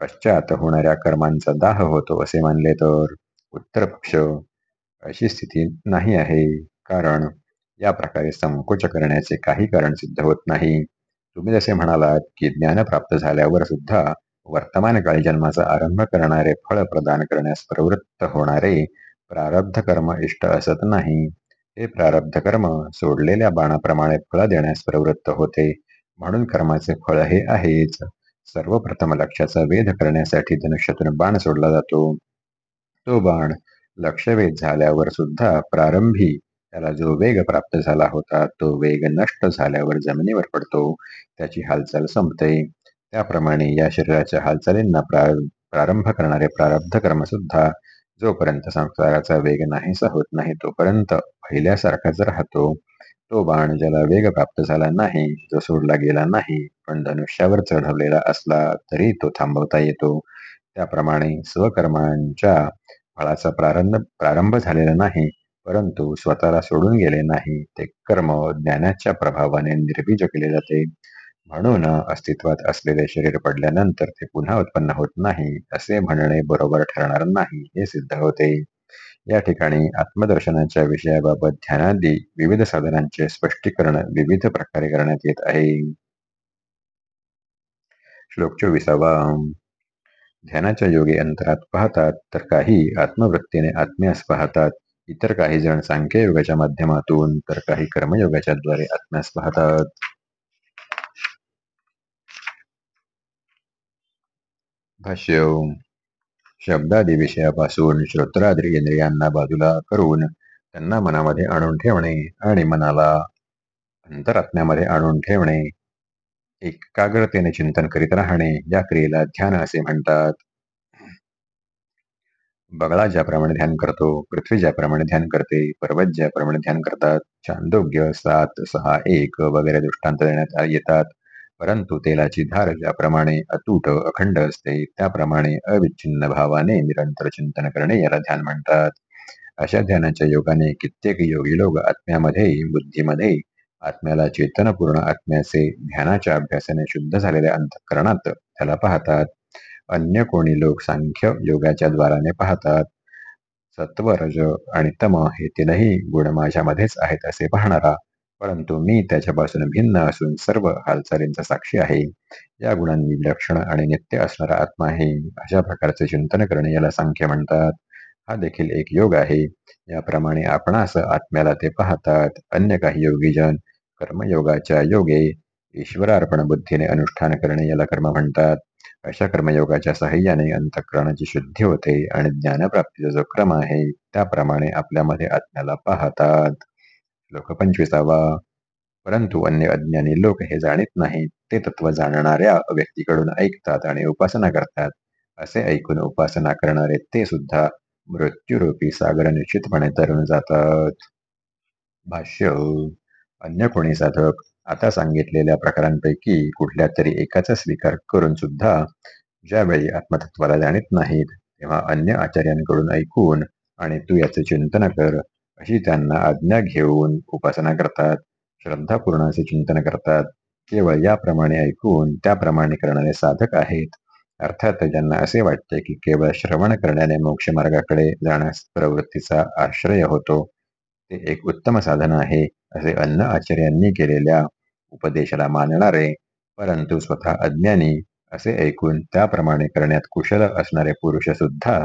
पश्चात होणाऱ्या कर्मांचा दाह होतो असे मानले तर. उत्तर पक्ष अशी स्थिती नाही आहे. कारण या प्रकारे संकोच करण्याचे काही कारण सिद्ध होत नाही. तुम्ही जसे म्हणालात की ज्ञान प्राप्त झाल्यावर सुद्धा वर्तमान काळी जन्माचा आरंभ करणारे फळ प्रदान करण्यास प्रवृत्त होणारे प्रारब्ध कर्म इष्ट असत नाही. हे प्रारब्ध कर्म सोडलेल्या बाणाप्रमाणे फळ देण्यास प्रवृत्त होते. म्हणून कर्माचे फळ हे आहेच. सर्वप्रथम लक्षाचा वेध करण्यासाठी धनुष्यातून बाण सोडला जातो. तो बाण लक्षवेध झाल्यावर सुद्धा प्रारंभी त्याला जो वेग प्राप्त झाला होता तो वेग नष्ट झाल्यावर जमिनीवर पडतो. त्याची हालचाल संपते. त्याप्रमाणे या शरीराच्या हालचालींना प्रारंभ करणारे प्रारब्ध कर्म सुद्धा जोपर्यंत संसाराचा वेग नाहीसा होत नाही तोपर्यंत पहिल्यासारखाच राहतो तो बाण ज्याला वेग प्राप्त झाला नाही जो सोडला गेला नाही पण धनुष्यावर चढवलेला असला तरी तो थांबवता येतो. त्याप्रमाणे स्वकर्मांच्या फळाचा प्रारंभ प्रारंभ झालेला नाही परंतु स्वतःला सोडून गेले नाही ते कर्म ज्ञानाच्या प्रभावाने निर्बीज केले जाते. म्हणून अस्तित्वात असलेले शरीर पडल्यानंतर ते पुन्हा उत्पन्न होत नाही असे म्हणणे बरोबर ठरणार नाही हे सिद्ध होते. या ठिकाणी आत्मदर्शनाच्या विषयाबाबत ध्यानादी विविध साधनांचे स्पष्टीकरण विविध प्रकारे करण्यात येत आहे. श्लोक चोवीसावा. ध्यानाच्या योगे अंतरात पाहतात तर काही आत्मवृत्तीने आत्म्यास पाहतात. इतर काही जण सांख्य योगाच्या माध्यमातून तर काही कर्मयोगाच्या द्वारे आत्म्यास पाहतात. भाष्य शब्दादी विषयापासून श्रोत्राद्री इंद्रियांना बाजूला करून त्यांना मनामध्ये आणून ठेवणे आणि मनाला अंतरात्म्यामध्ये आणून ठेवणे एकाग्रतेने चिंतन करीत राहणे या क्रियेला ध्यान असे म्हणतात. बगळा ज्याप्रमाणे ध्यान करतो पृथ्वी ज्याप्रमाणे ध्यान करते पर्वत ज्याप्रमाणे ध्यान करतात चांदोग्य सात सहा एक वगैरे दृष्टांत देण्यात येतात. परंतु तेलाची धार ज्याप्रमाणे अतूट अखंड असते त्याप्रमाणे अविच्छिन्न भावाने निरंतर चिंतन करणे याला ध्यान म्हणतात. अशा ध्यानाच्या योगाने कित्येक योगी लोक आत्म्यामध्ये बुद्धीमध्ये आत्म्याला चेतनपूर्ण आत्म्याचे ध्यानाच्या अभ्यासाने शुद्ध झालेल्या अंतकरणात त्याला पाहतात. अन्य कोणी लोक सांख्य योगाच्या द्वाराने पाहतात. सत्व रज आणि तम हे तीनही गुण माझ्यामध्येच आहेत असे पाहणारा परंतु मी त्याच्यापासून भिन्न असून सर्व हालचालींचा साक्षी आहे. या गुणांनी विलक्षण आणि नित्य असणारा आत्मा आहे. अशा प्रकारचे चिंतन करणे याला सांख्य म्हणतात. हा देखील एक योग आहे. याप्रमाणे आपणास आत्म्याला ते पाहतात. अन्य काही योगीजन कर्मयोगाच्या योगे ईश्वरार्पण बुद्धीने अनुष्ठान करणे याला कर्म म्हणतात. अशा कर्मयोगाच्या सहाय्याने अंतकरणाची शुद्धी होते आणि ज्ञानप्राप्तीचा जो क्रम आहे त्याप्रमाणे आपल्यामध्ये आत्म्याला पाहतात. लोक पंचवीसावा. परंतु अन्य अज्ञानी लोक हे जाणीत नाहीत. ते तत्व जाणणाऱ्या व्यक्तीकडून ऐकतात आणि उपासना करतात. असे ऐकून उपासना करणारे ते सुद्धा मृत्यूरूपी सागर निश्चितपणे तरुण जातात. भाष्य अन्य कोणी साधक आता सांगितलेल्या प्रकारांपैकी कुठल्या तरी एकाचा स्वीकार करून सुद्धा ज्यावेळी आत्मतत्वाला जाणीत नाहीत तेव्हा अन्य आचार्यांकडून ऐकून आणि तू याचे चिंतन कर अशी त्यांना आज्ञा घेऊन उपासना करतात. श्रद्धापूर्णाचे चिंतन करतात. केवळ याप्रमाणे ऐकून त्याप्रमाणे करणारे साधक आहेत. अर्थात ज्यांना असे वाटते की केवळ श्रवण करण्याने मोक्ष मार्गाकडे जाण्यास प्रवृत्तीचा आश्रय होतो. ते एक उत्तम साधन आहे असे अन्न आचार्यांनी केलेल्या उपदेशाला मानणारे परंतु स्वतः अज्ञानी असे ऐकून त्याप्रमाणे करण्यात कुशल असणारे पुरुष सुद्धा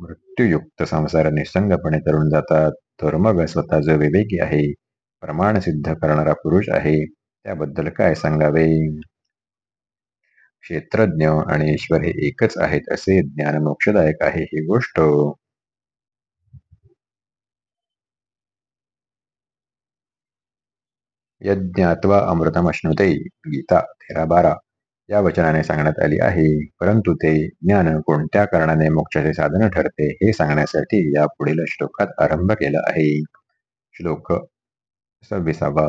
मृत्यूयुक्त संसार निसंगपणे तरुण जातात. तर मग स्वतः जो विवेकी आहे प्रमाण सिद्ध करणारा पुरुष आहे त्याबद्दल काय सांगावे? क्षेत्रज्ञ आणि ईश्वर हे एकच आहेत असे ज्ञान मोक्षदायक आहे ही गोष्ट. यज्ञात्वा अमृतमश्नुते गीता तेरा बारा या वचनाने सांगण्यात आली आहे. परंतु ते ज्ञान कोणत्या कारणाने मोक्षाचे साधन ठरते हे सांगण्यासाठी या पुढील श्लोकात आरंभ केला आहे. श्लोक सव्वीसावा.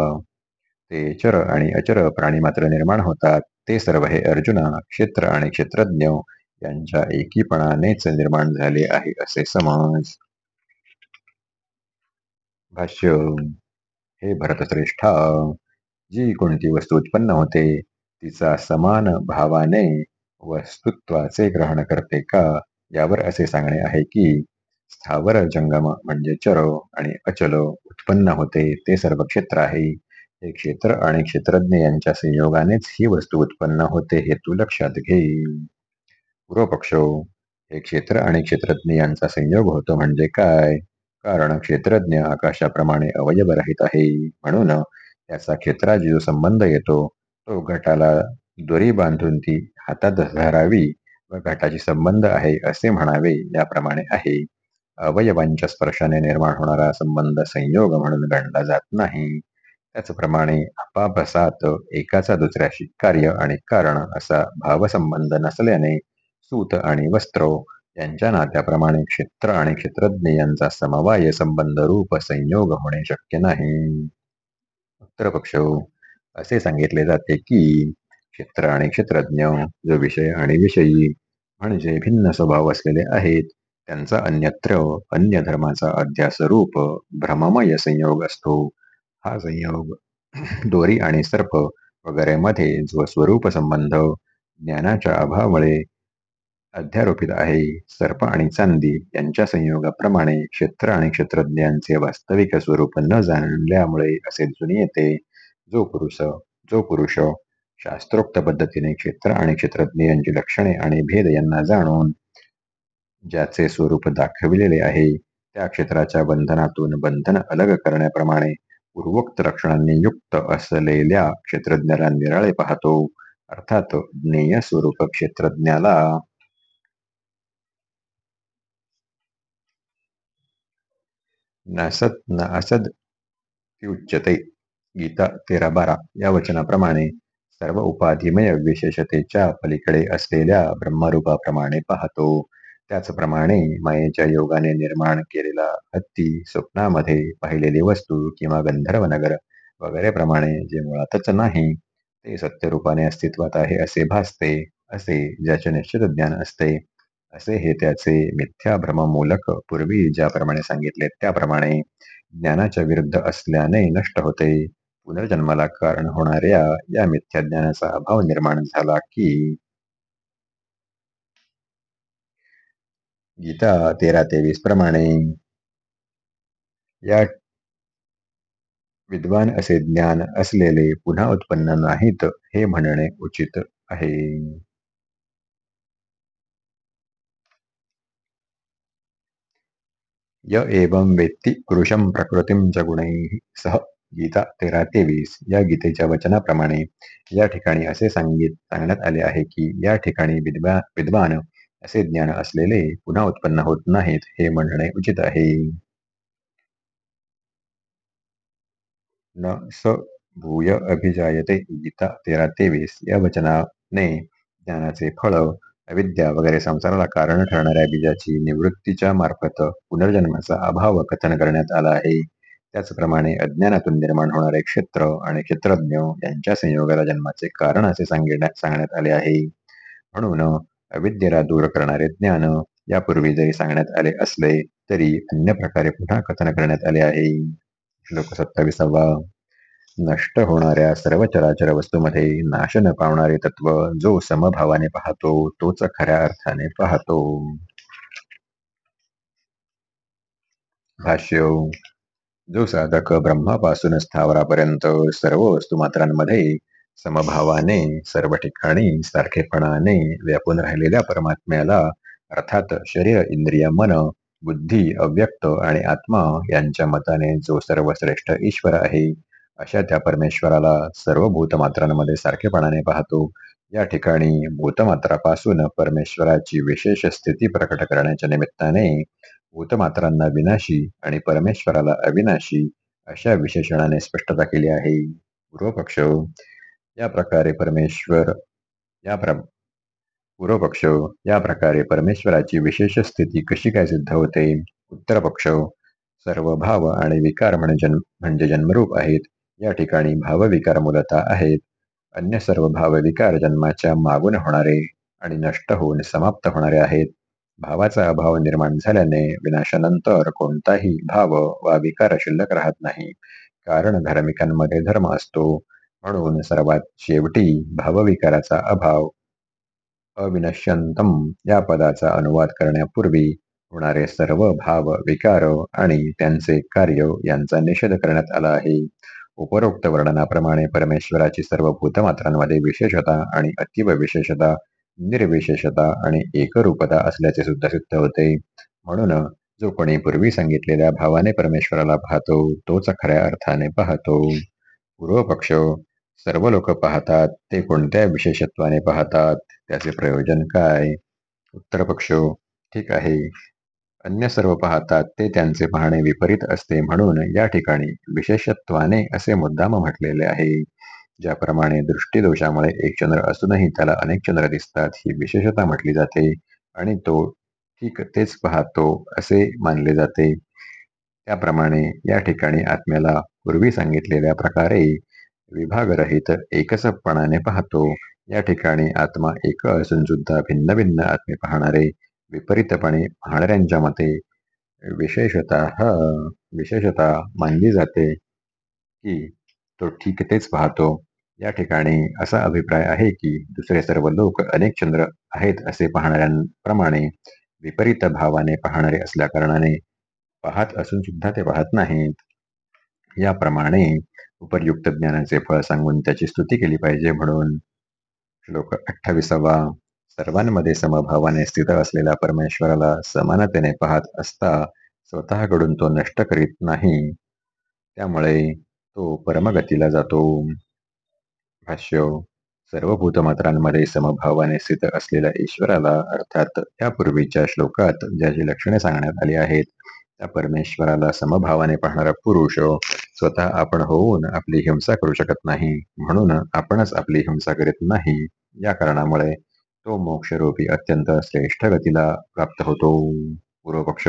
ते चर आणि अचर प्राणी मात्र निर्माण होतात. ते सर्व हे अर्जुना क्षेत्र आणि क्षेत्रज्ञ यांच्या एकीपणानेच निर्माण झाले आहे असे समज. भाष्य हे भरतश्रेष्ठा. जी कोणती वस्तू उत्पन्न होते तिचा समान भावाने वस्तुत्वाचे ग्रहण करते का? यावर असे सांगणे आहे की स्थावर जंगम म्हणजे चर आणि अचल उत्पन्न होते ते सर्व क्षेत्र आहे. हे क्षेत्र आणि क्षेत्रज्ञ यांच्या संयोगानेच ही वस्तू उत्पन्न होते हे तू लक्षात घे. पूर्वपक्ष हे क्षेत्र आणि क्षेत्रज्ञ यांचा संयोग होतो म्हणजे काय? कारण क्षेत्रज्ञ आकाशाप्रमाणे अवयव राहित आहे. म्हणून त्याचा क्षेत्राची जो संबंध येतो. तो घटाला दोरी बांधून ती हातात धरावी व घटाची संबंध आहे असे म्हणावे याप्रमाणे आहे. अवयवांच्या स्पर्शाने निर्माण होणारा संबंध संयोग म्हणून गणला जात नाही. त्याचप्रमाणे आपापसात एकाचा दुसऱ्याशी कार्य आणि कारण असा भावसंबंध नसल्याने सूत आणि वस्त्र यांच्या नात्याप्रमाणे क्षेत्र आणि क्षेत्रज्ञ यांचा समवाय संबंध रूप संयोग होणे शक्य नाही. उत्तर पक्ष. असे सांगितले जाते की क्षेत्र आणि क्षेत्रज्ञ जो विषय आणि विषयी म्हणजे भिन्न स्वभाव असलेले आहेत त्यांचा अन्यत्र अन्य धर्माचा अध्यास रूप भ्रममय संयोग असतो. हा संयोग दोरी आणि सर्प वगैरे मध्ये जो स्वरूप संबंध ज्ञानाच्या अभावामुळे अध्यारोपित आहे. सर्प आणि चांदी यांच्या संयोगाप्रमाणे क्षेत्र आणि क्षेत्रज्ञांचे वास्तविक स्वरूप न जाणल्यामुळे असे दिसून येते. जो पुरुष जो पुरुष शास्त्रोक्त पद्धतीने क्षेत्र आणि क्षेत्रज्ञ यांची लक्षणे आणि भेद यांना जाणून ज्याचे स्वरूप दाखविलेले आहे त्या क्षेत्राच्या बंधनातून बंधन अलग करण्याप्रमाणे पूर्वोक्त लक्षणांनी युक्त असलेल्या क्षेत्रज्ञाला निराळे पाहतो. अर्थात ज्ञेय स्वरूप क्षेत्रज्ञाला नसत न असद उच्चते. गीता तेरा बारा या वचनाप्रमाणे सर्व उपाधिमय विशेषतेच्या पलीकडे असलेल्या ब्रह्मरूपाप्रमाणे पाहतो. त्याचप्रमाणे मायेच्या योगाने निर्माण केलेला हत्ती स्वप्नामध्ये पाहिलेली वस्तू किंवा गंधर्व नगर वगैरे प्रमाणे जे मुळातच नाही ते सत्यरूपाने अस्तित्वात आहे असे भासते असे ज्याचे निश्चित ज्ञान असते असे हे त्याचे मिथ्या भ्रममूलक पूर्वी ज्याप्रमाणे सांगितले त्याप्रमाणे ज्ञानाच्या विरुद्ध असल्याने नष्ट होते. पुनर्जन्माला कारण होणाऱ्या या मिथ्या ज्ञानाचा अभाव निर्माण झाला की गीता, तेरा तेवीस प्रमाणे। या विद्वान असे ज्ञान असलेले पुन्हा उत्पन्न नाहीत, हे म्हणणे उचित आहे. य एवं वेत्ती पुरुषं प्रकृतीं च सह। गीता, तेरा तेवीस, या गीतेच्या वचनाप्रमाणे या ठिकाणी असे सांगित सांगण्यात आले आहे की या ठिकाणी विद्वा विद्वान असे ज्ञान असलेले पुन्हा उत्पन्न होत नाहीत हे म्हणणे उचित आहे. न स भूय अभिजायते गीता तेरा तेवीस या वचनाने ज्ञानाचे फळ अविद्या वगैरे संसाराला कारण ठरणाऱ्या बीजाची निवृत्तीच्या मार्फत पुनर्जन्माचा अभाव कथन करण्यात आला आहे. त्याचप्रमाणे अज्ञानातून निर्माण होणारे क्षेत्र आणि क्षेत्रज्ञ यांच्या संयोगाला जन्माचे कारण असे सांगण्यात सांगण्यात आले आहे. म्हणून अविद्येला दूर करणारे ज्ञान यापूर्वी जरी सांगण्यात आले असले तरी अन्य प्रकारे पुन्हा कथन करण्यात आले आहे. श्लोक सत्ताविसावा. नष्ट होणाऱ्या सर्व चराचर वस्तूमध्ये नाश न पावणारे तत्व जो समभावाने पाहतो तोच खऱ्या अर्थाने पाहतो. भाष्य. जो साधक ब्रह्मापासून स्थावरापर्यंत सर्व वस्तुमात्रांमध्ये समभावाने सर्व ठिकाणी सारखेपणाने व्यापून राहिलेल्या परमात्म्याला अर्थात शरीर इंद्रिय मन बुद्धी अव्यक्त आणि आत्मा यांच्या मताने जो सर्वश्रेष्ठ ईश्वर आहे अशा त्या परमेश्वराला सर्व भूतमात्रांमध्ये सारखेपणाने पाहतो. या ठिकाणी भूतमात्रापासून परमेश्वराची विशेष स्थिती प्रकट करण्याच्या निमित्ताने भूतमात्रांना विनाशी आणि परमेश्वराला अविनाशी अशा विशेषणाने स्पष्टता केली आहे. पूर्वपक्ष या प्रकारे परमेश्वर या प्र पूर्वपक्ष या प्रकारे परमेश्वराची विशेष स्थिती कशी काय सिद्ध होते? उत्तर पक्ष सर्व भाव आणि विकार म्हणजे म्हणजे जन्मरूप आहेत. या ठिकाणी भावविकार मूलता आहेत. अन्य सर्व भावविकार जन्माच्या मागून होणारे आणि नष्ट होऊन समाप्त होणारे आहेत. भावाचा अभाव निर्माण झाल्याने विनाशानंतर कोणताही भाव वा विकार शिल्लक राहत नाही. कारण धार्मिकांमध्ये धर्म असतो. म्हणून सर्वात शेवटी भावविकाराचा अभाव अविनश्यंतम या पदाचा अनुवाद करण्यापूर्वी होणारे सर्व भाव विकार आणि त्यांचे कार्य यांचा निषेध करण्यात आला आहे. उपरोक्त वर्णनाप्रमाणे परमेश्वराची सर्व भूतमात्रांमध्ये विशेषता आणि अतीव विशेषता निर्विशेषता आणि एकरूपता असल्याचे सुद्धा सिद्ध होते. म्हणून जो कोणी पूर्वी सांगितलेल्या भावाने परमेश्वराला पाहतो तोच खऱ्या अर्थाने पाहतो. पूर्व पक्ष सर्व लोक पाहतात ते कोणत्या विशेषत्वाने पाहतात त्याचे प्रयोजन काय? उत्तर पक्ष ठीक आहे. अन्य सर्व पाहतात ते त्यांचे पाहणे विपरीत असते म्हणून या ठिकाणी विशेषत्वाने असे मुद्दाम म्हटलेले आहे. ज्याप्रमाणे दृष्टीदोषामुळे एक चंद्र असूनही त्याला अनेक चंद्र दिसतात ही विशेषता म्हटली जाते आणि तो ठीक तेच पाहतो असे मानले जाते. त्याप्रमाणे या ठिकाणी आत्म्याला पूर्वी सांगितलेल्या प्रकारे विभागरहित एकसपणाने पाहतो. या ठिकाणी आत्मा एक असून सुद्धा भिन्न भिन्न आत्मे पाहणारे विपरीतपणे पाहणाऱ्यांच्या मते विशेषता विशेषता मानली जाते की तो ठीक तेच पाहतो. या ठिकाणी असा अभिप्राय आहे की दुसरे सर्व लोक अनेक चंद्र आहेत असे पाहणाऱ्यांप्रमाणे विपरीत भावाने पाहणारे असल्या कारणाने पाहत असून सुद्धा ते पाहत नाहीत. याप्रमाणे उपरयुक्त ज्ञानाचे फळ सांगून त्याची स्तुती केली पाहिजे म्हणून. श्लोक अठ्ठावीसावा. सर्वांमध्ये समभावाने स्थित असलेल्या परमेश्वराला समानतेने पाहत असता स्वतःकडून तो नष्ट करीत नाही. त्यामुळे तो परमगतीला जातो. भाष्य सर्व भूतमात्रांमध्ये समभावाने स्थित असलेल्या ईश्वराला अर्थात त्यापूर्वीच्या श्लोकात ज्याची लक्षणे सांगण्यात आली आहेत त्या परमेश्वराला समभावाने पाहणारा पुरुष स्वतः आपण होऊन आपली हिंसा करू शकत नाही. म्हणून आपणच आपली हिंसा करीत नाही. या कारणामुळे तो मोक्षरूपी अत्यंत श्रेष्ठ गतीला प्राप्त होतो. पूर्वपक्ष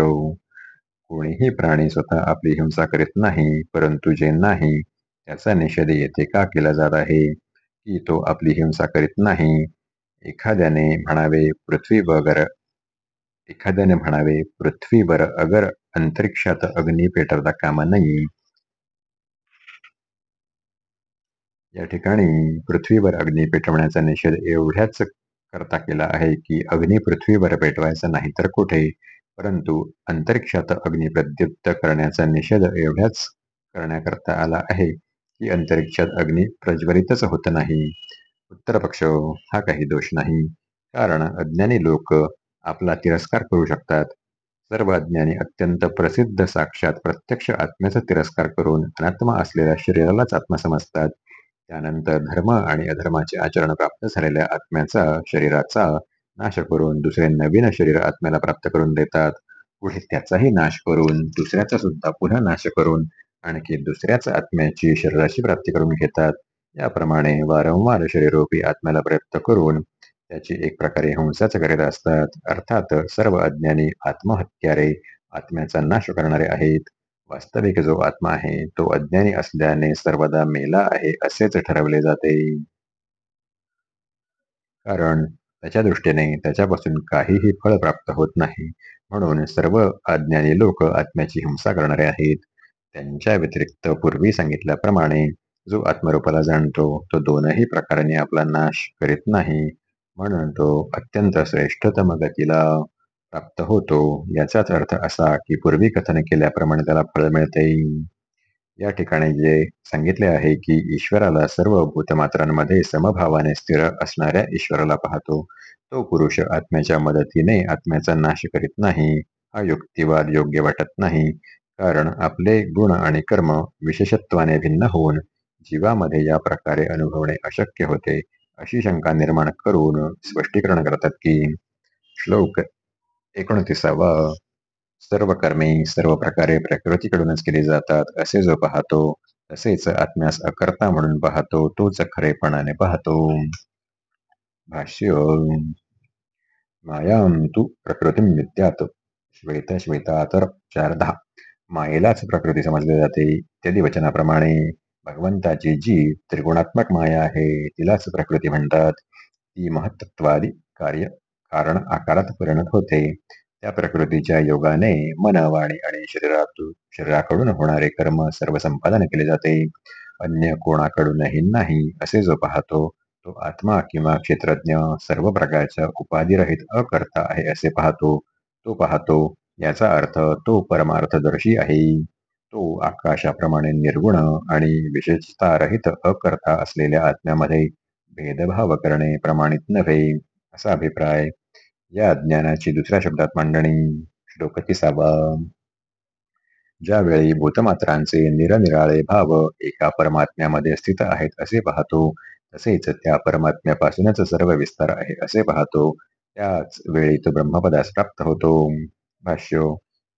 कोणीही प्राणी स्वतः आपली हिंसा करीत नाही परंतु जे नाही त्याचा निषेध येथे का केला जात आहे? की तो आपली हिंसा करीत नाही. एखाद्याने म्हणावे पृथ्वी वगर एखाद्याने म्हणावे पृथ्वीवर अगर अंतरिक्षात अग्नी पेटवता कामा नाही या ठिकाणी पृथ्वीवर अग्नी पेटवण्याचा निषेध एवढ्याच करता केला आहे की अग्नी पृथ्वीवर पेटवायचा नाही तर कुठे? परंतु अंतरिक्षात अग्नी प्रद्युप्त करण्याचा निषेध एवढ्याच करण्याकरता आला आहे की अंतरिक्षात अग्नी प्रज्वलितच होत नाही. उत्तर पक्ष हा काही दोष नाही. कारण अज्ञानी लोक आपला तिरस्कार करू शकतात. सर्व अज्ञानी अत्यंत प्रसिद्ध साक्षात प्रत्यक्ष आत्म्याचा तिरस्कार करून अनात्मा असलेल्या शरीरालाच आत्मा समजतात. त्यानंतर धर्म आणि अधर्माचे आचरण प्राप्त झालेल्या आत्म्याचा शरीराचा नाश करून दुसरे नवीन शरीर आत्म्याला प्राप्त करून देतात. पुढे त्याचाही नाश करून दुसऱ्याचा सुद्धा पुन्हा नाश करून आणखी दुसऱ्याच आत्म्याची शरीराची प्राप्ती करून घेतात. याप्रमाणे वारंवार शरीरोपी आत्म्याला प्रयत्न करून त्याची एक प्रकारे हिंसाच करीत असतात. अर्थात सर्व अज्ञानी आत्महत्यारे आत्म्याचा नाश करणारे आहेत. वास्तविक जो आत्मा आहे. तो अज्ञानी असल्याने सर्वदा मेला आहे असेच ठरवले जाते. कारण त्याच्या दृष्टीने त्याच्यापासून काहीही फळ प्राप्त होत नाही. म्हणून सर्व अज्ञानी लोक आत्म्याची हिंसा करणारे आहेत. त्यांच्या व्यतिरिक्त पूर्वी सांगितल्याप्रमाणे जो आत्मरूपाला जाणतो तो दोनही प्रकाराने आपला नाश करीत नाही. म्हणून तो अत्यंत श्रेष्ठतम गतीला प्राप्त होतो. याचाच अर्थ असा की पूर्वी कथन केल्याप्रमाणे त्याला फळ मिळते. या ठिकाणी जे सांगितले आहे की ईश्वराला सर्व भूतमात्रांमध्ये समभावाने स्थिर असणाऱ्या ईश्वराला पाहतो. तो पुरुष आत्म्याच्या मदतीने आत्म्याचा नाश करीत नाही. हा युक्तिवाद योग्य वाटत नाही. कारण आपले गुण आणि कर्म विशेषत्वाने भिन्न होऊन जीवामध्ये या प्रकारे अनुभवणे अशक्य होते अशी शंका निर्माण करून स्पष्टीकरण करतात की श्लोक एकोणतीसावा सर्व कर्मे सर्व प्रकारे प्रकृतीकडूनच केली जातात. असे जो पाहतो तसेच आत्म्यास अकर्ता म्हणून पाहतो तोच खरेपणाने पाहतो. भाष्य मायाम तू प्रकृती विद्यात श्वेत श्वेता तर चारधा मायेलाच प्रकृती समजले जाते. इत्यादी वचनाप्रमाणे भगवंताची जी त्रिगुणात्मक माया आहे तिलाच प्रकृती म्हणतात. ती महत्त्वादी कार्य कारण आकारात परिणत होते. त्या प्रकृतीच्या योगाने मन वाणी आणि शरीरातून शरीराकडून होणारे कर्म सर्व संपादन केले जाते. अन्य कोणाकडूनही नाही असे जो पाहतो तो आत्मा किंवा क्षेत्रज्ञ सर्व प्रकारच्या उपाधिरहित अकर्ता आहे असे पाहतो तो पाहतो याचा अर्थ तो परमार्थदर्शी आहे. तो आकाशाप्रमाणे निर्गुण आणि विशेषतारहित अकर्ता असलेल्या आत्म्यामध्ये भेदभाव करणे प्रमाणित नव्हे. असा अभिप्राय. या ज्ञानाची दुसऱ्या शब्दात मांडणी श्लोक तिसावा ज्यावेळी भूतमात्रांचे निरनिराळे भाव एका परमात्म्यामध्ये स्थित आहेत असे पाहतो तसेच त्या परमात्म्यापासूनच सर्व विस्तार आहे असे पाहतो त्याच वेळी तो ब्रह्मपदास प्राप्त होतो. भाष्य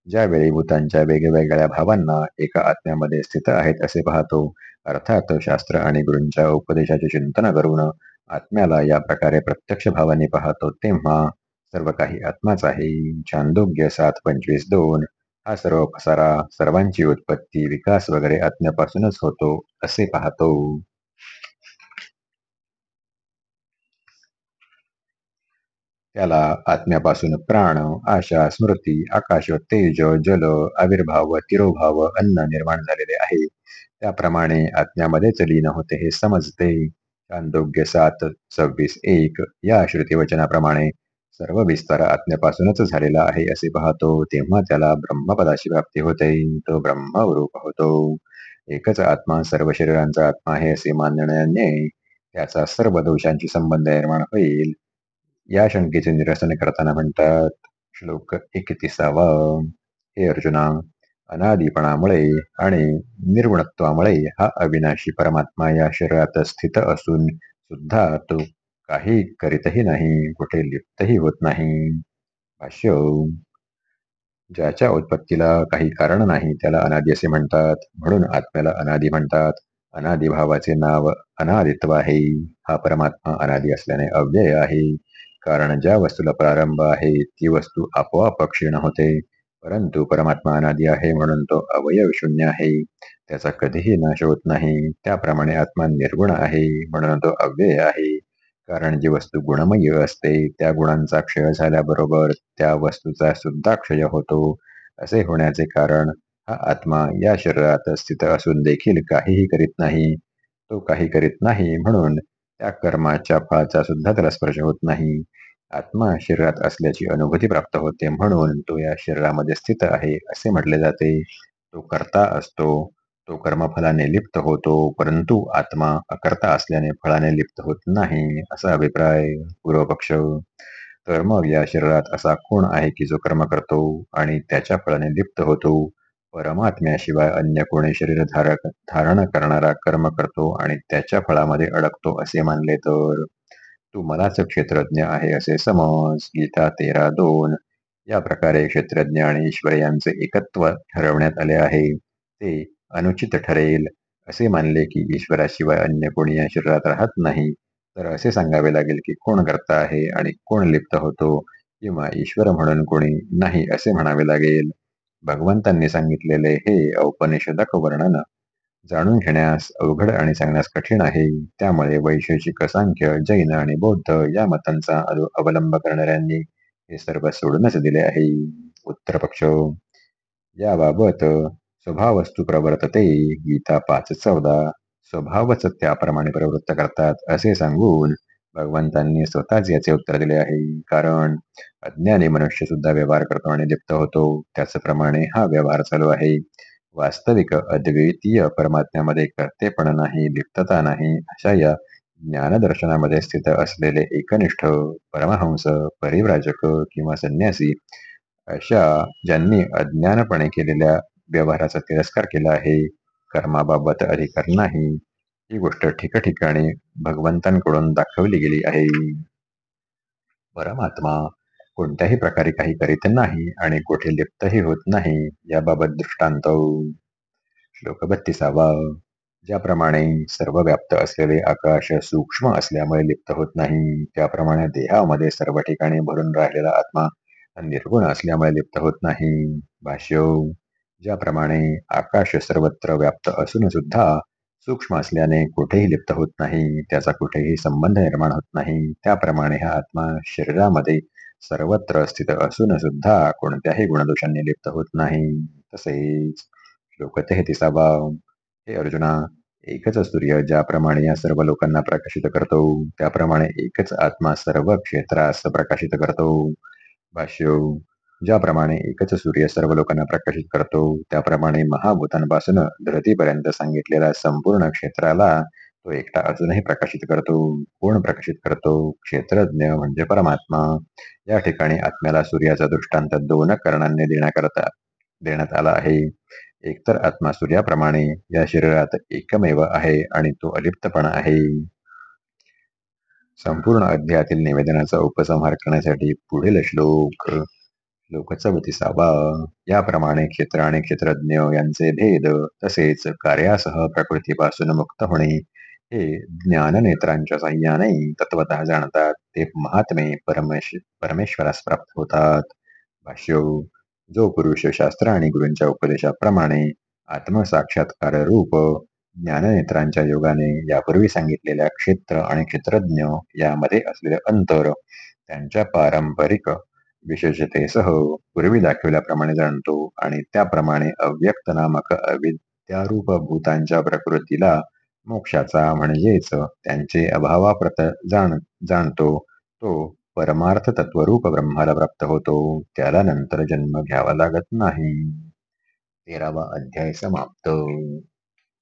ज्यावेळी भूतांच्या वेगवेगळ्या भावांना एका आत्म्यामध्ये स्थित आहेत असे पाहतो अर्थात शास्त्र आणि गुरूंच्या उपदेशाचे चिंतन करून आत्म्याला या प्रकारे प्रत्यक्ष भावाने पाहतो तेव्हा सर्व काही आत्माच आहे. चांदोग्य सात पंचवीस दोन हा सर्व पसारा सर्वांची उत्पत्ती विकास वगैरे आत्म्यापासूनच होतो असे पाहतो. त्याला आत्म्यापासून प्राण आशा स्मृती आकाश तेज जल आविर्भाव तिरोभाव अन्न निर्माण झालेले आहे. त्याप्रमाणे आत्म्यामध्येच लीन होते हे समजते. चांदोग्य सात सव्वीस एक या श्रुतीवचनाप्रमाणे सर्व विस्तार आत्म्यापासूनच झालेला आहे असे पाहतो. तेव्हा त्याला ब्रह्मपदाची प्राप्ती होते. तो ब्रह्मरूप होतो. एकच आत्मा सर्व शरीरांचा आत्मा आहे असे मानण्याने त्याचा सर्व दोषांची संबंध निर्माण होईल. या शंकेचे निरसन करताना म्हणतात श्लोक एकतीसावा. हे अर्जुना अनादिपणामुळे आणि निर्गुणत्वामुळे हा अविनाशी परमात्मा या शरीरात स्थित असून सुद्धा तो काही करीतही नाही कुठे लिप्तही होत नाही. भाष्य ज्याच्या उत्पत्तीला काही कारण नाही त्याला अनादी असे म्हणतात. म्हणून आत्म्याला अनादी म्हणतात. अनादिभावाचे नाव अनादित्व आहे. हा परमात्मा अनादी असल्याने अव्यय आहे. कारण ज्या वस्तूला प्रारंभ आहे ती वस्तू आपोआप क्षीण होते. परंतु परमात्मा अनादी आहे म्हणून तो अवयव शून्य आहे. त्याचा कधीही नाश होत नाही. त्याप्रमाणे आत्मा निर्गुण आहे म्हणून तो अव्यय आहे. कारण जी वस्तू गुणमय असते त्या गुणांचा क्षय झाल्याबरोबर त्या वस्तूचा सुद्धा क्षय होतो. असे होण्याचे कारण हा आत्मा या शरीरात स्थित असून देखील काहीही करीत नाही. तो काही करीत नाही म्हणून त्या कर्माच्या फळाचा सुद्धा त्याला स्पर्श होत नाही. आत्मा शरीरात असल्याची अनुभूती प्राप्त होते म्हणून तो या शरीरामध्ये स्थित आहे असे म्हटले जाते. तो करता असतो तो कर्मफलाने लिप्त होतो परंतु आत्मा अकर्ता असल्याने फळाने लिप्त होत नाही असा अभिप्राय पूर्वपक्ष. तर मग या शरीरात असा कोण आहे की जो कर्म करतो आणि त्याच्या फळाने लिप्त होतो? परमात्म्याशिवाय अन्य कोणी शरीर धारक धारण करणारा कर्म करतो आणि त्याच्या फळामध्ये अडकतो असे मानले तर? तू मलाच क्षेत्रज्ञ आहे असे समज. गीता तेरा दोन. या प्रकारे क्षेत्रज्ञ आणि ईश्वर यांचे एकत्व ठरवण्यात आले आहे. ते अनुचित ठरेल. असे मानले की ईश्वराशिवाय अन्य कोणी या शरीरात राहत नाही. तर असे सांगावे लागेल की कोण करता आहे आणि कोण लिप्त होतो किंवा ईश्वर म्हणून कोणी नाही असे म्हणावे लागेल. भगवंतांनी सांगितलेले हे औपनिषदक वर्णन जाणून घेण्यास अवघड आणि सांगण्यास कठीण आहे. त्यामुळे वैशेषिक सांख्य जैन आणि बौद्ध या मतांचा अवलंब करणाऱ्यांनी हे सर्व सोडूनच दिले आहे. उत्तर पक्ष. याबाबत स्वभावस्तू प्रवर्तते गीता पाच चौदा. स्वभावच त्याप्रमाणे प्रवृत्त करतात असे सांगून भगवंतांनी स्वतःच याचे उत्तर दिले आहे. कारण अज्ञानी मनुष्य सुद्धा व्यवहार करतो आणि लिप्त होतो. त्याचप्रमाणे हा व्यवहार चालू आहे. वास्तविक अद्वितीय परमात्म्यामध्ये कर्तेपण नाही लिप्तता नाही अशा या ज्ञानदर्शनामध्ये स्थित असलेले एकनिष्ठ परमहंस परिव्राजक किंवा संन्यासी अशा ज्यांनी अज्ञानपणे केलेल्या व्यवहाराचा तिरस्कार केला आहे कर्माबाबत अधिकार नाही ही गोष्ट ठिकठिकाणी भगवंतांकडून दाखवली गेली आहे. परमात्मा कोणत्याही प्रकारे काही करीत नाही आणि कुठे लिप्तही होत नाही याबाबत दृष्टांत श्लोक बत्तीसावा. ज्याप्रमाणे सर्व व्याप्त असलेले आकाश सूक्ष्म असल्यामुळे लिप्त होत नाही त्याप्रमाणे देहामध्ये सर्व ठिकाणी भरून राहिलेला आत्मा निर्गुण असल्यामुळे लिप्त होत नाही. भाष्य ज्याप्रमाणे आकाश सर्वत्र व्याप्त असून सुद्धा सूक्ष्म असल्याने कुठेही लिप्त होत नाही त्याचा कुठेही संबंध निर्माण होत नाही त्याप्रमाणे हा आत्मा शरीरामध्ये सर्वत्र स्थित असून सुद्धा कोणत्याही गुणदोषांनी लिप्त होत नाही. तसेच श्लोक तेहतीसावा हे अर्जुना एकच सूर्य ज्याप्रमाणे या सर्व लोकांना प्रकाशित करतो त्याप्रमाणे एकच आत्मा सर्व क्षेत्रास प्रकाशित करतो. भाष्य ज्याप्रमाणे एकच सूर्य सर्व लोकांना प्रकाशित करतो त्याप्रमाणे महाभूतांपासून धरतीपर्यंत सांगितलेल्या संपूर्ण क्षेत्राला तो एकटा अजूनही प्रकाशित करतो कोण प्रकाशित करतो? क्षेत्रज्ञ म्हणजे परमात्मा. या ठिकाणी आत्म्याला सूर्याचा दृष्टांत दोन कर्णांनी देण्याकरता देण्यात आला आहे. एकतर आत्मा सूर्याप्रमाणे या शरीरात एकमेव आहे आणि तो अलिप्तपणा आहे. संपूर्ण अध्यायातील निवेदनाचा उपसंहार करण्यासाठी पुढील श्लोक लोकचवतीसावा याप्रमाणे क्षेत्र आणि क्षेत्रज्ञ यांचे भेद तसेच कार्यासह प्रकृतीपासून मुक्त होणे हे ज्ञाननेत्रांच्या साह्याने तत्वतः जाणतात ते महात्मे परमेश परमेश्वरास प्राप्त होतात भाष्य जो पुरुष शास्त्र आणि गुरूंच्या उपदेशाप्रमाणे आत्मसाक्षात्कार रूप ज्ञाननेत्रांच्या योगाने यापूर्वी सांगितलेल्या क्षेत्र आणि क्षेत्रज्ञ यामध्ये असलेले अंतर त्यांच्या पारंपरिक विशेषतेसह पूर्वी दाखविल्याप्रमाणे जाणतो आणि त्याप्रमाणे अव्यक्त नामक अविद्यारूप भूतांच्या प्रकृतीला मोक्षाचा म्हणजेच त्यांचे अभावाप्रत जाण जाणतो. तो परमार्थ तत्वरूप ब्रह्माला प्राप्त होतो. त्याला नंतर जन्म घ्यावा लागत नाही. तेरावा अध्याय समाप्त.